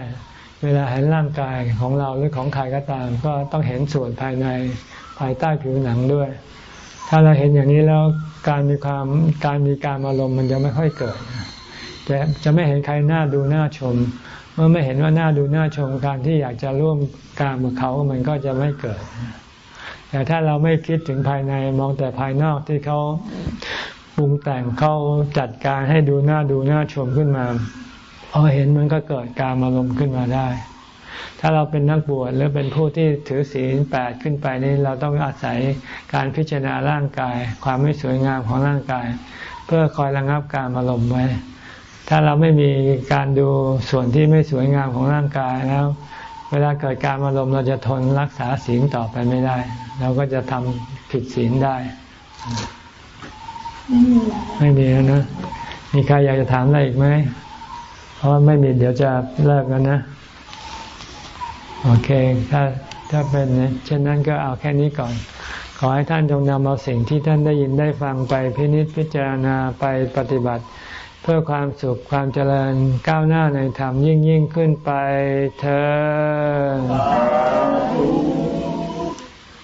เวลาเห็นร่างกายของเราหรือของใครก็ตาม ก็ต้องเห็นส่วนภายในภายใต้ผิวหนังด้วย ถ้าเราเห็นอย่างนี้แล้ว การมีความการมีการอารมณ์มันจะไม่ค่อยเกิดจะจะไม่เห็นใครหน้าดูหน้าชม เมื่อไม่เห็นว่าหน้าดูหน้าชมการที่อยากจะร่วมการกับเขามันก็จะไม่เกิด แต่ถ้าเราไม่คิดถึงภายในมองแต่ภายนอกที่เขาปรุงแต่งเขาจัดการให้ดูหน้าดูหน้าชมขึ้นมาพอเห็นมันก็เกิดการอารมณ์ขึ้นมาได้ ถ้าเราเป็นนักบวชหรือเป็นผู้ที่ถือศีลแปดขึ้นไปนี่เราต้องอาศัยการพิจารณาร่างกาย ความไม่สวยงามของร่างกาย เพื่อคอยระงับการอารมณ์ไว้ ถ้าเราไม่มีการดูส่วนที่ไม่สวยงามของร่างกายแล้ว เวลาเกิดการอารมณ์เราจะทนรักษาศีลต่อไปไม่ได้ เราก็จะทำผิดศีลได้ ไม่มีแล้วนะมีใครอยากจะถามอะไรอีกไหมเพราะไม่มีเดี๋ยวจะเลิกกันนะ โอเค ถ้าถ้าเป็นเช่นนั้นก็เอาแค่นี้ก่อน ขอให้ท่านจงนำเอาสิ่งที่ท่านได้ยินได้ฟังไปพินิจพิจารณาไปปฏิบัติ เพื่อความสุขความเจริญก้าวหน้าในธรรมยิ่งยิ่งขึ้นไปเธอ